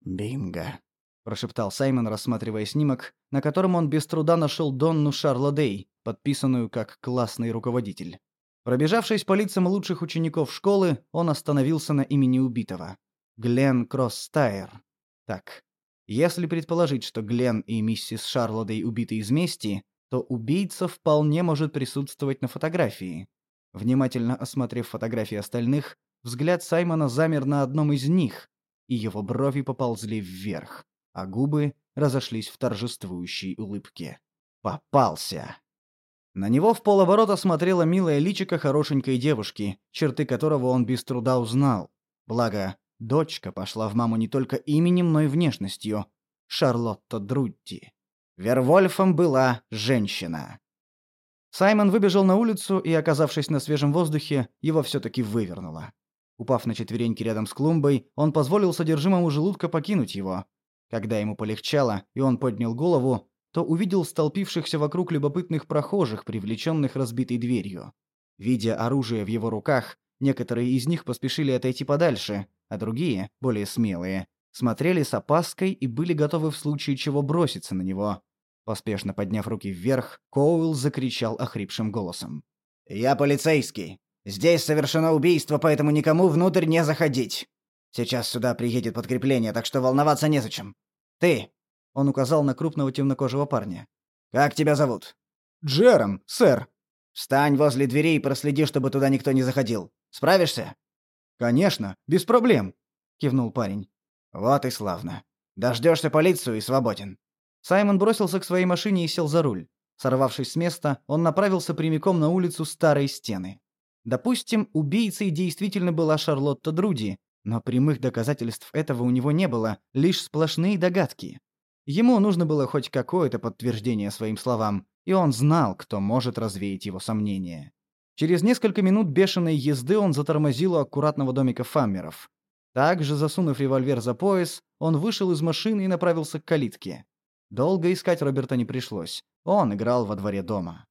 «Бинго», — прошептал Саймон, рассматривая снимок, на котором он без труда нашел Донну Шарло Дэй, подписанную как классный руководитель. Пробежавшись по лицам лучших учеников школы, он остановился на имени убитого. Глен Кросстайр. Так, если предположить, что Глен и миссис Шарлодей убиты из мести, то убийца вполне может присутствовать на фотографии. Внимательно осмотрев фотографии остальных, взгляд Саймона замер на одном из них, и его брови поползли вверх а губы разошлись в торжествующей улыбке. Попался. На него в полоборота смотрела милая личико хорошенькой девушки, черты которого он без труда узнал. Благо, дочка пошла в маму не только именем, но и внешностью. Шарлотта Друдди. Вервольфом была женщина. Саймон выбежал на улицу и, оказавшись на свежем воздухе, его все-таки вывернуло. Упав на четвереньки рядом с клумбой, он позволил содержимому желудка покинуть его, когда ему полегчало, и он поднял голову, то увидел столпившихся вокруг любопытных прохожих, привлеченных разбитой дверью. Видя оружие в его руках, некоторые из них поспешили отойти подальше, а другие, более смелые, смотрели с опаской и были готовы в случае чего броситься на него. Поспешно подняв руки вверх, Коуэлл закричал охрипшим голосом. «Я полицейский. Здесь совершено убийство, поэтому никому внутрь не заходить. Сейчас сюда приедет подкрепление, так что волноваться незачем. Ты!» Он указал на крупного темнокожего парня. «Как тебя зовут?» «Джером, сэр». «Встань возле двери и проследи, чтобы туда никто не заходил. Справишься?» «Конечно, без проблем», — кивнул парень. «Вот и славно. Дождешься полицию и свободен». Саймон бросился к своей машине и сел за руль. Сорвавшись с места, он направился прямиком на улицу Старой Стены. Допустим, убийцей действительно была Шарлотта Друди, но прямых доказательств этого у него не было, лишь сплошные догадки. Ему нужно было хоть какое-то подтверждение своим словам, и он знал, кто может развеять его сомнения. Через несколько минут бешеной езды он затормозил у аккуратного домика фаммеров. Также, засунув револьвер за пояс, он вышел из машины и направился к калитке. Долго искать Роберта не пришлось. Он играл во дворе дома.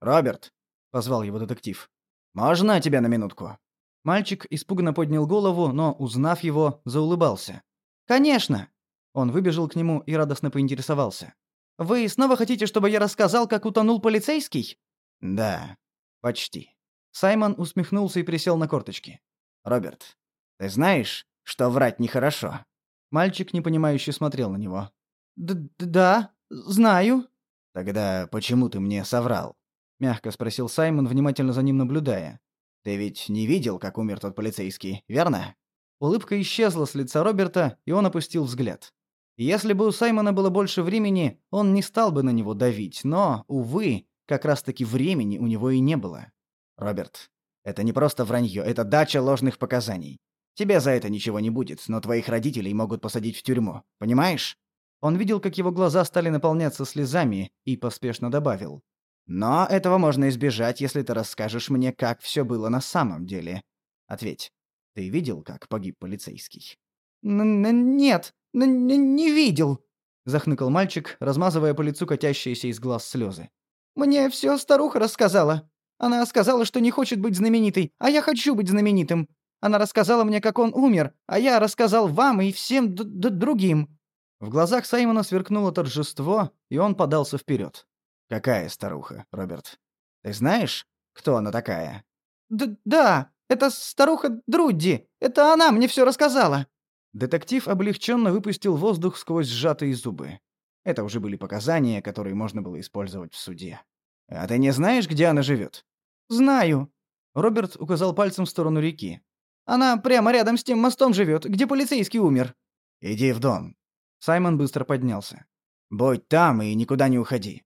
«Роберт!» — позвал его детектив. «Можно тебя на минутку?» Мальчик испуганно поднял голову, но, узнав его, заулыбался. «Конечно!» Он выбежал к нему и радостно поинтересовался. «Вы снова хотите, чтобы я рассказал, как утонул полицейский?» «Да, почти». Саймон усмехнулся и присел на корточки. «Роберт, ты знаешь, что врать нехорошо?» Мальчик непонимающе смотрел на него. Д «Да, знаю». «Тогда почему ты мне соврал?» — мягко спросил Саймон, внимательно за ним наблюдая. «Ты ведь не видел, как умер тот полицейский, верно?» Улыбка исчезла с лица Роберта, и он опустил взгляд. Если бы у Саймона было больше времени, он не стал бы на него давить, но, увы, как раз-таки времени у него и не было. «Роберт, это не просто вранье, это дача ложных показаний. Тебе за это ничего не будет, но твоих родителей могут посадить в тюрьму. Понимаешь?» Он видел, как его глаза стали наполняться слезами, и поспешно добавил. «Но этого можно избежать, если ты расскажешь мне, как все было на самом деле. Ответь, ты видел, как погиб полицейский?» Н «Нет, не видел», — захныкал мальчик, размазывая по лицу катящиеся из глаз слезы. «Мне все старуха рассказала. Она сказала, что не хочет быть знаменитой, а я хочу быть знаменитым. Она рассказала мне, как он умер, а я рассказал вам и всем другим. В глазах Саймона сверкнуло торжество, и он подался вперед. «Какая старуха, Роберт? Ты знаешь, кто она такая?» Д «Да, это старуха Друдди. Это она мне все рассказала». Детектив облегченно выпустил воздух сквозь сжатые зубы. Это уже были показания, которые можно было использовать в суде. «А ты не знаешь, где она живет? «Знаю». Роберт указал пальцем в сторону реки. «Она прямо рядом с тем мостом живет, где полицейский умер». «Иди в дом. Саймон быстро поднялся. «Будь там и никуда не уходи».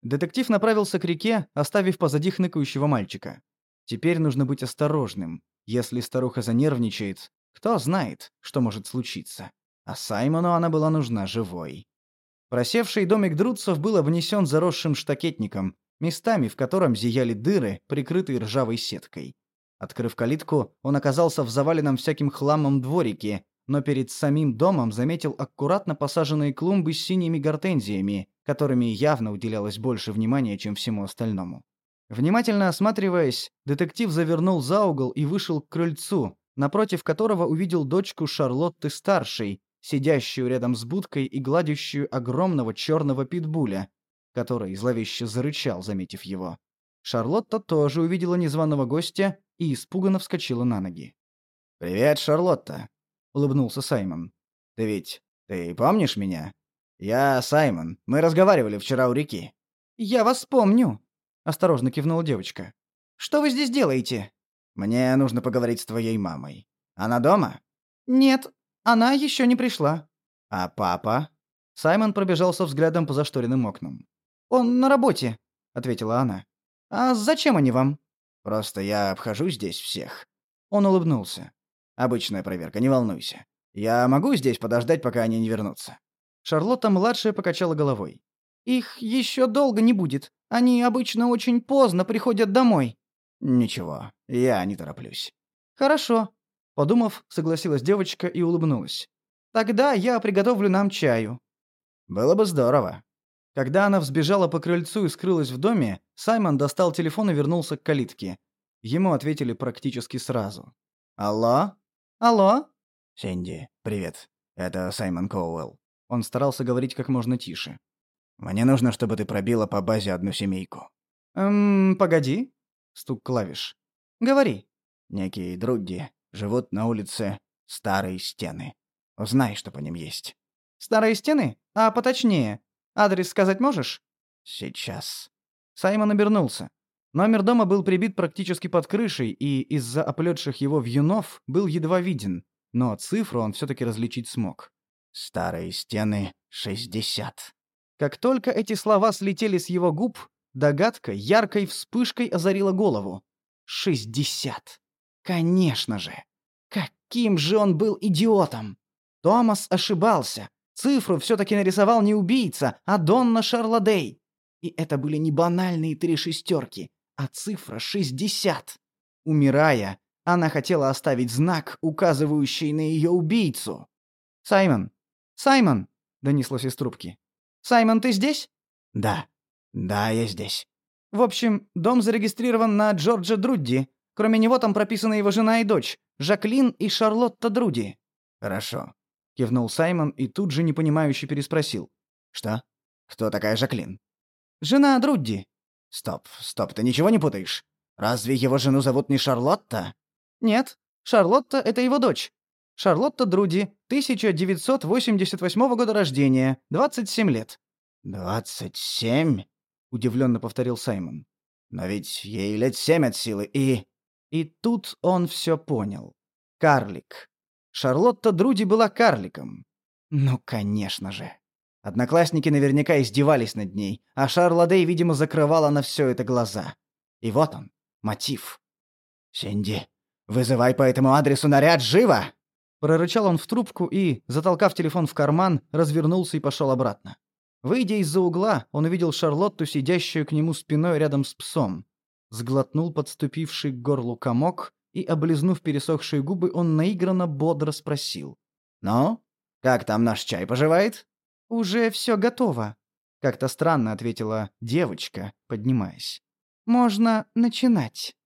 Детектив направился к реке, оставив позади хныкающего мальчика. Теперь нужно быть осторожным. Если старуха занервничает, кто знает, что может случиться. А Саймону она была нужна живой. Просевший домик Друдцев был обнесен заросшим штакетником, местами в котором зияли дыры, прикрытые ржавой сеткой. Открыв калитку, он оказался в заваленном всяким хламом дворике, но перед самим домом заметил аккуратно посаженные клумбы с синими гортензиями, которыми явно уделялось больше внимания, чем всему остальному. Внимательно осматриваясь, детектив завернул за угол и вышел к крыльцу, напротив которого увидел дочку Шарлотты-старшей, сидящую рядом с будкой и гладящую огромного черного питбуля, который зловеще зарычал, заметив его. Шарлотта тоже увидела незваного гостя и испуганно вскочила на ноги. «Привет, Шарлотта!» Улыбнулся Саймон. Ты ведь ты помнишь меня? Я Саймон. Мы разговаривали вчера у реки. Я вас помню, осторожно кивнула девочка. Что вы здесь делаете? Мне нужно поговорить с твоей мамой. Она дома? Нет, она еще не пришла. А папа? Саймон пробежался взглядом по зашторенным окнам. Он на работе, ответила она. А зачем они вам? Просто я обхожу здесь всех. Он улыбнулся. Обычная проверка, не волнуйся. Я могу здесь подождать, пока они не вернутся?» Шарлотта-младшая покачала головой. «Их еще долго не будет. Они обычно очень поздно приходят домой». «Ничего, я не тороплюсь». «Хорошо», — подумав, согласилась девочка и улыбнулась. «Тогда я приготовлю нам чаю». «Было бы здорово». Когда она взбежала по крыльцу и скрылась в доме, Саймон достал телефон и вернулся к калитке. Ему ответили практически сразу. «Алло?» «Алло?» «Синди, привет. Это Саймон Коуэлл». Он старался говорить как можно тише. «Мне нужно, чтобы ты пробила по базе одну семейку». «Эм, погоди». Стук клавиш. «Говори». Некие Друдди живут на улице Старые Стены. Узнай, что по ним есть. «Старые Стены? А поточнее. Адрес сказать можешь?» «Сейчас». Саймон обернулся. Номер дома был прибит практически под крышей, и из-за оплетших его вьюнов был едва виден, но цифру он все-таки различить смог. «Старые стены, 60». Как только эти слова слетели с его губ, догадка яркой вспышкой озарила голову. «Шестьдесят! Конечно же! Каким же он был идиотом!» Томас ошибался. Цифру все-таки нарисовал не убийца, а Донна Шарладей. И это были не банальные три шестерки, а цифра 60. Умирая, Она хотела оставить знак, указывающий на ее убийцу. «Саймон! Саймон!» — донеслось из трубки. «Саймон, ты здесь?» «Да. Да, я здесь». «В общем, дом зарегистрирован на Джорджа Друдди. Кроме него там прописаны его жена и дочь, Жаклин и Шарлотта Друди». «Хорошо», — кивнул Саймон и тут же непонимающе переспросил. «Что? Кто такая Жаклин?» «Жена Друдди». «Стоп, стоп, ты ничего не путаешь? Разве его жену зовут не Шарлотта?» «Нет, Шарлотта — это его дочь. Шарлотта Друди, 1988 года рождения, 27 лет». «Двадцать семь?» — удивленно повторил Саймон. «Но ведь ей лет семь от силы, и...» И тут он все понял. Карлик. Шарлотта Друди была карликом. Ну, конечно же. Одноклассники наверняка издевались над ней, а Шарладей, видимо, закрывала на все это глаза. И вот он, мотив. «Синди, вызывай по этому адресу наряд живо!» Прорычал он в трубку и, затолкав телефон в карман, развернулся и пошел обратно. Выйдя из-за угла, он увидел Шарлотту, сидящую к нему спиной рядом с псом. Сглотнул подступивший к горлу комок, и, облизнув пересохшие губы, он наигранно бодро спросил. «Ну, как там наш чай поживает?» «Уже все готово», — как-то странно ответила девочка, поднимаясь. «Можно начинать».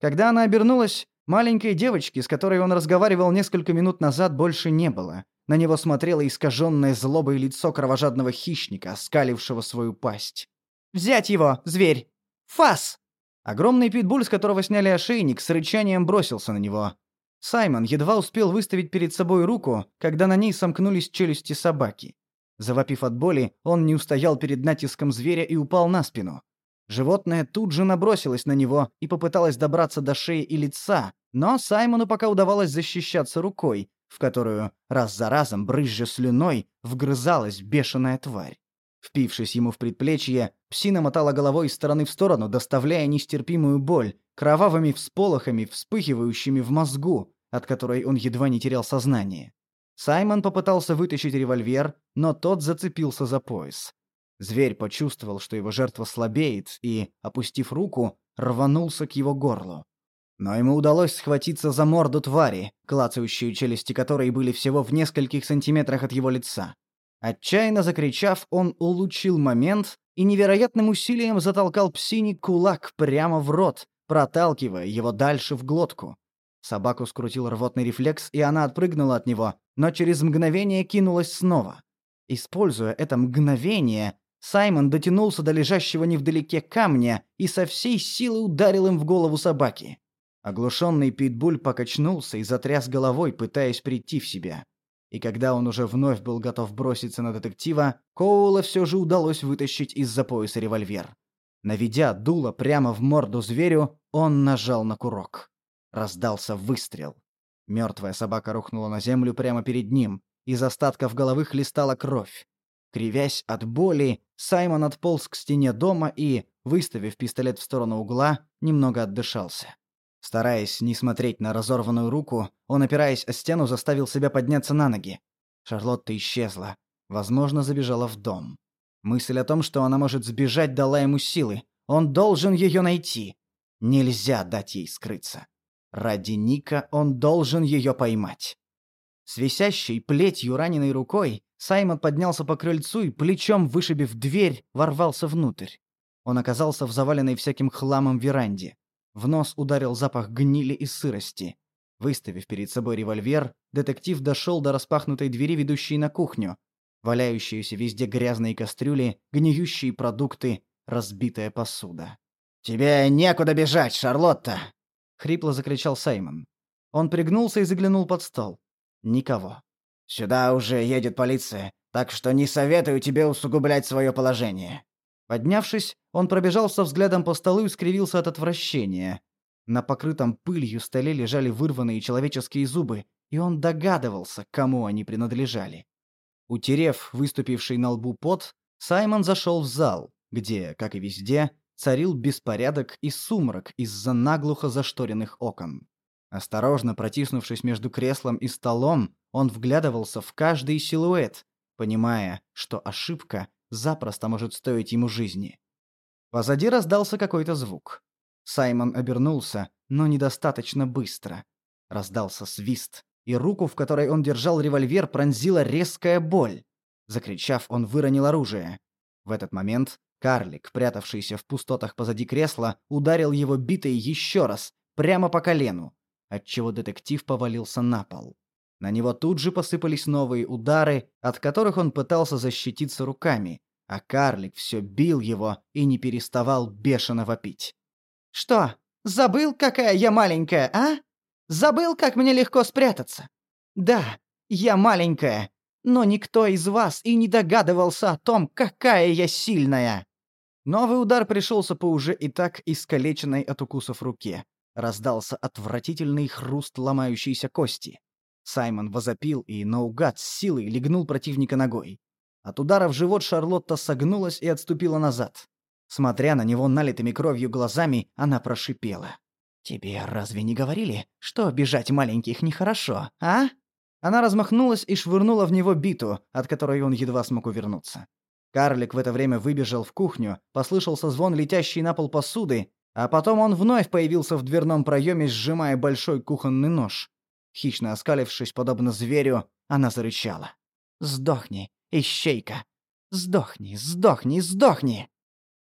Когда она обернулась, маленькой девочки, с которой он разговаривал несколько минут назад, больше не было. На него смотрело искаженное злобой лицо кровожадного хищника, скалившего свою пасть. «Взять его, зверь! Фас!» Огромный питбуль, с которого сняли ошейник, с рычанием бросился на него. Саймон едва успел выставить перед собой руку, когда на ней сомкнулись челюсти собаки. Завопив от боли, он не устоял перед натиском зверя и упал на спину. Животное тут же набросилось на него и попыталось добраться до шеи и лица, но Саймону пока удавалось защищаться рукой, в которую раз за разом, брызжа слюной, вгрызалась бешеная тварь. Впившись ему в предплечье, псина мотала головой из стороны в сторону, доставляя нестерпимую боль, кровавыми всполохами, вспыхивающими в мозгу, от которой он едва не терял сознание. Саймон попытался вытащить револьвер, но тот зацепился за пояс. Зверь почувствовал, что его жертва слабеет, и, опустив руку, рванулся к его горлу. Но ему удалось схватиться за морду твари, клацающие челюсти которой были всего в нескольких сантиметрах от его лица. Отчаянно закричав, он улучил момент и невероятным усилием затолкал псине кулак прямо в рот, проталкивая его дальше в глотку. Собаку скрутил рвотный рефлекс, и она отпрыгнула от него, но через мгновение кинулась снова. Используя это мгновение, Саймон дотянулся до лежащего невдалеке камня и со всей силы ударил им в голову собаки. Оглушенный питбуль покачнулся и затряс головой, пытаясь прийти в себя. И когда он уже вновь был готов броситься на детектива, Коула все же удалось вытащить из-за пояса револьвер. Наведя дуло прямо в морду зверю, он нажал на курок. Раздался выстрел. Мертвая собака рухнула на землю прямо перед ним. Из остатков головы хлестала кровь. Кривясь от боли, Саймон отполз к стене дома и, выставив пистолет в сторону угла, немного отдышался. Стараясь не смотреть на разорванную руку, он, опираясь о стену, заставил себя подняться на ноги. Шарлотта исчезла. Возможно, забежала в дом. Мысль о том, что она может сбежать, дала ему силы. Он должен ее найти. Нельзя дать ей скрыться. Ради Ника он должен ее поймать. С висящей плетью раненой рукой Саймон поднялся по крыльцу и, плечом вышибив дверь, ворвался внутрь. Он оказался в заваленной всяким хламом веранде. В нос ударил запах гнили и сырости. Выставив перед собой револьвер, детектив дошел до распахнутой двери, ведущей на кухню. Валяющиеся везде грязные кастрюли, гниющие продукты, разбитая посуда. «Тебе некуда бежать, Шарлотта!» — хрипло закричал Саймон. Он пригнулся и заглянул под стол. Никого. «Сюда уже едет полиция, так что не советую тебе усугублять свое положение». Поднявшись, он пробежался взглядом по столу и скривился от отвращения. На покрытом пылью столе лежали вырванные человеческие зубы, и он догадывался, кому они принадлежали. Утерев выступивший на лбу пот, Саймон зашел в зал, где, как и везде, царил беспорядок и сумрак из-за наглухо зашторенных окон. Осторожно протиснувшись между креслом и столом, он вглядывался в каждый силуэт, понимая, что ошибка запросто может стоить ему жизни. Позади раздался какой-то звук. Саймон обернулся, но недостаточно быстро. Раздался свист, и руку, в которой он держал револьвер, пронзила резкая боль. Закричав, он выронил оружие. В этот момент карлик, прятавшийся в пустотах позади кресла, ударил его битой еще раз, прямо по колену, отчего детектив повалился на пол. На него тут же посыпались новые удары, от которых он пытался защититься руками, а карлик все бил его и не переставал бешено вопить. «Что, забыл, какая я маленькая, а? Забыл, как мне легко спрятаться? Да, я маленькая, но никто из вас и не догадывался о том, какая я сильная!» Новый удар пришелся по уже и так искалеченной от укусов руке. Раздался отвратительный хруст ломающейся кости. Саймон возопил и наугад с силой легнул противника ногой. От удара в живот Шарлотта согнулась и отступила назад. Смотря на него налитыми кровью глазами, она прошипела. «Тебе разве не говорили, что обижать маленьких нехорошо, а?» Она размахнулась и швырнула в него биту, от которой он едва смог увернуться. Карлик в это время выбежал в кухню, послышался звон летящей на пол посуды, а потом он вновь появился в дверном проеме, сжимая большой кухонный нож. Хищно оскалившись, подобно зверю, она зарычала. «Сдохни, ищейка! Сдохни, сдохни, сдохни!»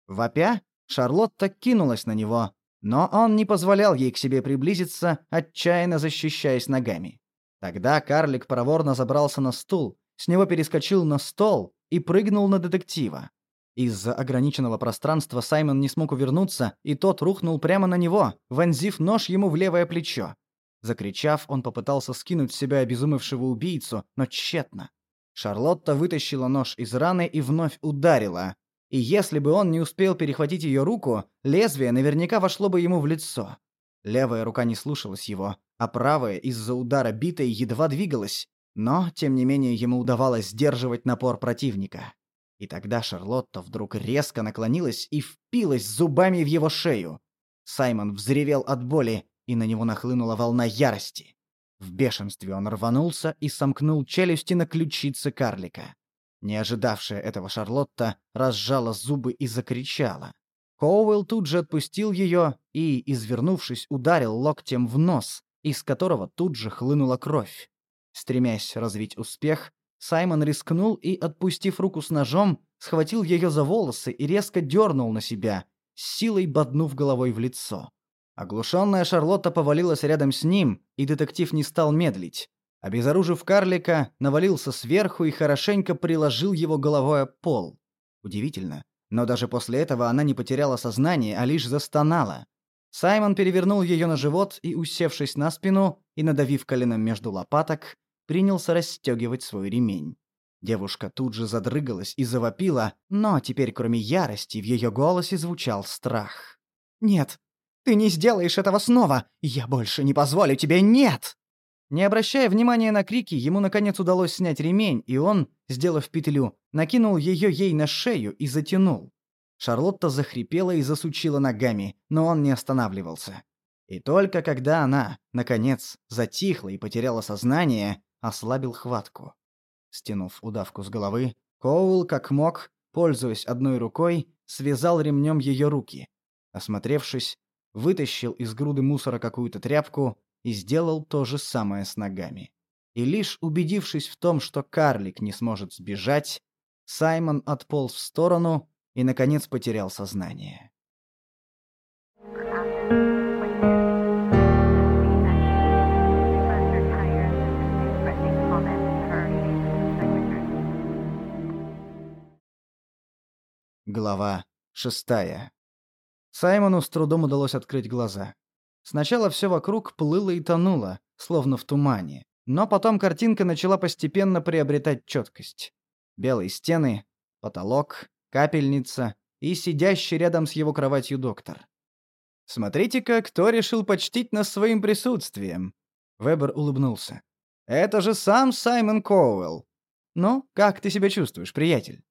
Вопя, Шарлотта кинулась на него, но он не позволял ей к себе приблизиться, отчаянно защищаясь ногами. Тогда карлик проворно забрался на стул, с него перескочил на стол и прыгнул на детектива. Из-за ограниченного пространства Саймон не смог увернуться, и тот рухнул прямо на него, вонзив нож ему в левое плечо. Закричав, он попытался скинуть с себя обезумевшего убийцу, но тщетно. Шарлотта вытащила нож из раны и вновь ударила. И если бы он не успел перехватить ее руку, лезвие наверняка вошло бы ему в лицо. Левая рука не слушалась его, а правая из-за удара битой едва двигалась, но, тем не менее, ему удавалось сдерживать напор противника. И тогда Шарлотта вдруг резко наклонилась и впилась зубами в его шею. Саймон взревел от боли, и на него нахлынула волна ярости. В бешенстве он рванулся и сомкнул челюсти на ключице карлика. Не ожидавшая этого Шарлотта разжала зубы и закричала. Коуэлл тут же отпустил ее и, извернувшись, ударил локтем в нос, из которого тут же хлынула кровь. Стремясь развить успех, Саймон рискнул и, отпустив руку с ножом, схватил ее за волосы и резко дернул на себя, силой боднув головой в лицо. Оглушенная Шарлотта повалилась рядом с ним, и детектив не стал медлить. Обезоружив карлика, навалился сверху и хорошенько приложил его головой о пол. Удивительно, но даже после этого она не потеряла сознание, а лишь застонала. Саймон перевернул ее на живот и, усевшись на спину и надавив коленом между лопаток, принялся расстегивать свой ремень. Девушка тут же задрыгалась и завопила, но теперь кроме ярости в ее голосе звучал страх. «Нет, ты не сделаешь этого снова! Я больше не позволю тебе! Нет!» Не обращая внимания на крики, ему наконец удалось снять ремень, и он, сделав петлю, накинул ее ей на шею и затянул. Шарлотта захрипела и засучила ногами, но он не останавливался. И только когда она, наконец, затихла и потеряла сознание, ослабил хватку. Стянув удавку с головы, Коул, как мог, пользуясь одной рукой, связал ремнем ее руки. Осмотревшись, вытащил из груды мусора какую-то тряпку и сделал то же самое с ногами. И лишь убедившись в том, что карлик не сможет сбежать, Саймон отполз в сторону и, наконец, потерял сознание. Глава шестая Саймону с трудом удалось открыть глаза. Сначала все вокруг плыло и тонуло, словно в тумане. Но потом картинка начала постепенно приобретать четкость. Белые стены, потолок, капельница и сидящий рядом с его кроватью доктор. «Смотрите-ка, кто решил почтить нас своим присутствием!» Вебер улыбнулся. «Это же сам Саймон Коуэлл! Ну, как ты себя чувствуешь, приятель?»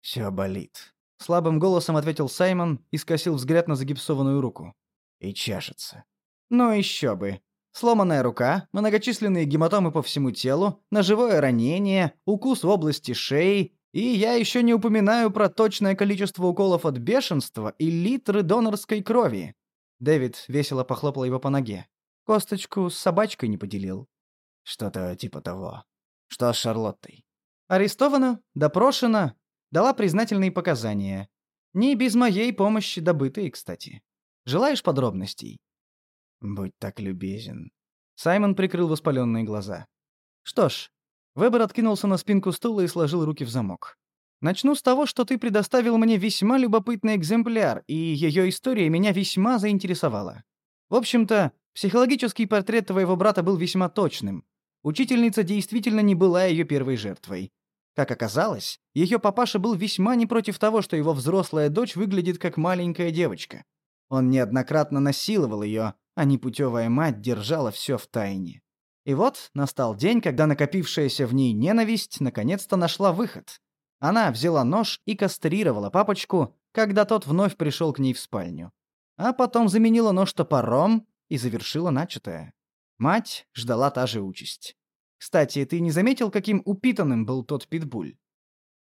«Все болит», Слабым голосом ответил Саймон и скосил взгляд на загипсованную руку. И чашется. Ну еще бы. Сломанная рука, многочисленные гематомы по всему телу, ножевое ранение, укус в области шеи, и я еще не упоминаю про точное количество уколов от бешенства и литры донорской крови. Дэвид весело похлопал его по ноге. «Косточку с собачкой не поделил». «Что-то типа того. Что с Шарлоттой?» «Арестована, допрошена, дала признательные показания. Не без моей помощи добытые, кстати. Желаешь подробностей?» «Будь так любезен». Саймон прикрыл воспаленные глаза. «Что ж». Вебер откинулся на спинку стула и сложил руки в замок. «Начну с того, что ты предоставил мне весьма любопытный экземпляр, и ее история меня весьма заинтересовала. В общем-то, психологический портрет твоего брата был весьма точным. Учительница действительно не была ее первой жертвой. Как оказалось, ее папаша был весьма не против того, что его взрослая дочь выглядит как маленькая девочка. Он неоднократно насиловал ее, а непутевая мать держала все в тайне. И вот настал день, когда накопившаяся в ней ненависть наконец-то нашла выход. Она взяла нож и кастрировала папочку, когда тот вновь пришел к ней в спальню. А потом заменила нож топором и завершила начатое. Мать ждала та же участь. Кстати, ты не заметил, каким упитанным был тот питбуль?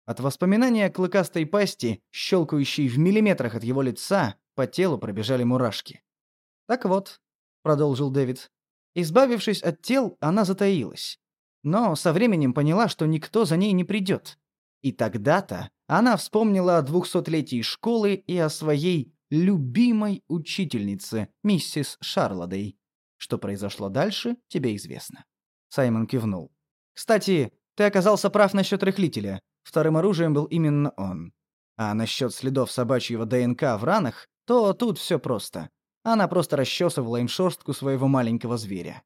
От воспоминания о клыкастой пасти, щелкающей в миллиметрах от его лица, по телу пробежали мурашки. «Так вот», — продолжил Дэвид, — «избавившись от тел, она затаилась. Но со временем поняла, что никто за ней не придет. И тогда-то она вспомнила о двухсотлетии школы и о своей любимой учительнице, миссис Шарлодей. Что произошло дальше, тебе известно». Саймон кивнул. «Кстати, ты оказался прав насчет рыхлителя. Вторым оружием был именно он. А насчет следов собачьего ДНК в ранах, то тут все просто. Она просто расчесывала им шерстку своего маленького зверя.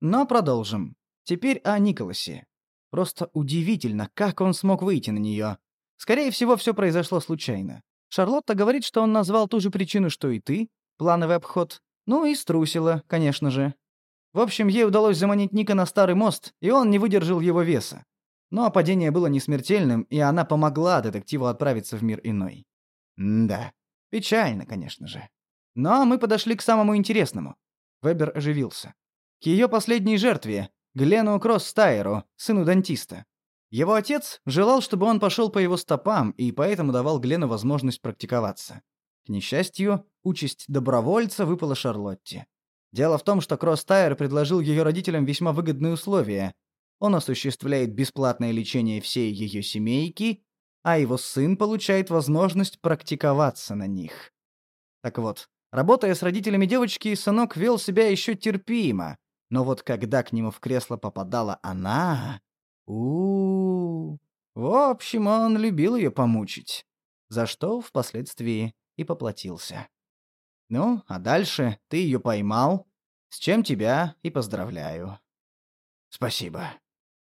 Но продолжим. Теперь о Николасе. Просто удивительно, как он смог выйти на нее. Скорее всего, все произошло случайно. Шарлотта говорит, что он назвал ту же причину, что и ты, плановый обход. Ну и струсила, конечно же. В общем, ей удалось заманить Ника на старый мост, и он не выдержал его веса. Но падение было не смертельным, и она помогла детективу отправиться в мир иной. М да. Печально, конечно же. Но мы подошли к самому интересному. Вебер оживился. К ее последней жертве, Глену Кросс-Стайеру, сыну дантиста. Его отец желал, чтобы он пошел по его стопам, и поэтому давал Глену возможность практиковаться. К несчастью, участь добровольца выпала Шарлотте. Дело в том, что Кросс-Тайер предложил ее родителям весьма выгодные условия. Он осуществляет бесплатное лечение всей ее семейки, а его сын получает возможность практиковаться на них. Так вот, работая с родителями девочки, сынок вел себя еще терпимо, но вот когда к нему в кресло попадала она... у, -у, -у. В общем, он любил ее помучить, за что впоследствии и поплатился. Ну, а дальше ты ее поймал, с чем тебя и поздравляю. Спасибо.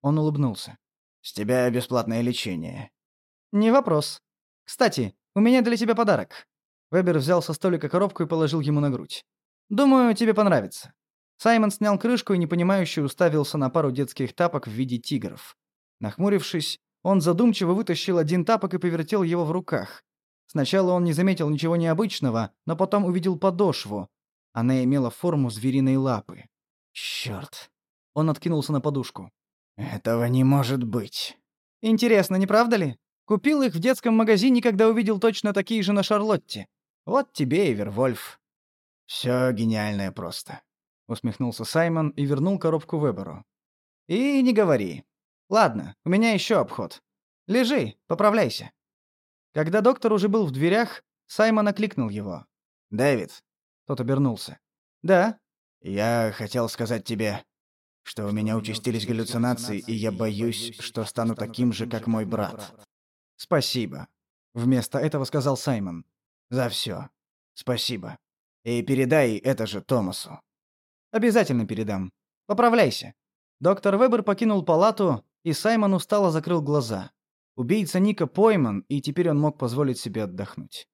Он улыбнулся. С тебя бесплатное лечение. Не вопрос. Кстати, у меня для тебя подарок. Вебер взял со столика коробку и положил ему на грудь. Думаю, тебе понравится. Саймон снял крышку и непонимающе уставился на пару детских тапок в виде тигров. Нахмурившись, он задумчиво вытащил один тапок и повертел его в руках. Сначала он не заметил ничего необычного, но потом увидел подошву. Она имела форму звериной лапы. Чёрт. Он откинулся на подушку. Этого не может быть. Интересно, не правда ли? Купил их в детском магазине, когда увидел точно такие же на Шарлотте. Вот тебе и Вервольф. Всё гениальное просто. Усмехнулся Саймон и вернул коробку Веберу. И не говори. Ладно, у меня ещё обход. Лежи, поправляйся. Когда доктор уже был в дверях, Саймон окликнул его. «Дэвид». Тот обернулся. «Да?» «Я хотел сказать тебе, что у меня участились галлюцинации, и я боюсь, что стану таким же, как мой брат». «Спасибо», — вместо этого сказал Саймон. «За все. Спасибо. И передай это же Томасу». «Обязательно передам. Поправляйся». Доктор Вебер покинул палату, и Саймон устало закрыл глаза. Убийца Ника пойман, и теперь он мог позволить себе отдохнуть.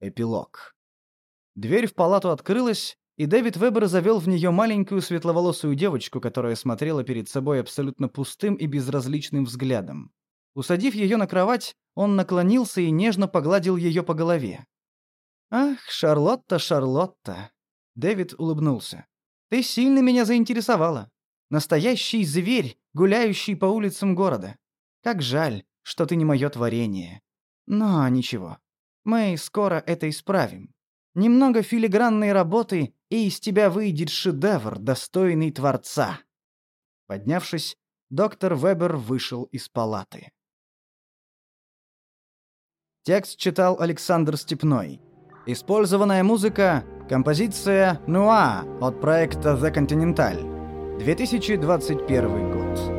Эпилог. Дверь в палату открылась, и Дэвид Вебер завел в нее маленькую светловолосую девочку, которая смотрела перед собой абсолютно пустым и безразличным взглядом. Усадив ее на кровать, он наклонился и нежно погладил ее по голове. «Ах, Шарлотта, Шарлотта!» Дэвид улыбнулся. «Ты сильно меня заинтересовала. Настоящий зверь, гуляющий по улицам города. Как жаль, что ты не мое творение. Но ничего. Мы скоро это исправим. Немного филигранной работы, и из тебя выйдет шедевр, достойный Творца». Поднявшись, доктор Вебер вышел из палаты. Текст читал Александр Степной. Использованная музыка – композиция «Нуа» от проекта «The Continental». 2021 год.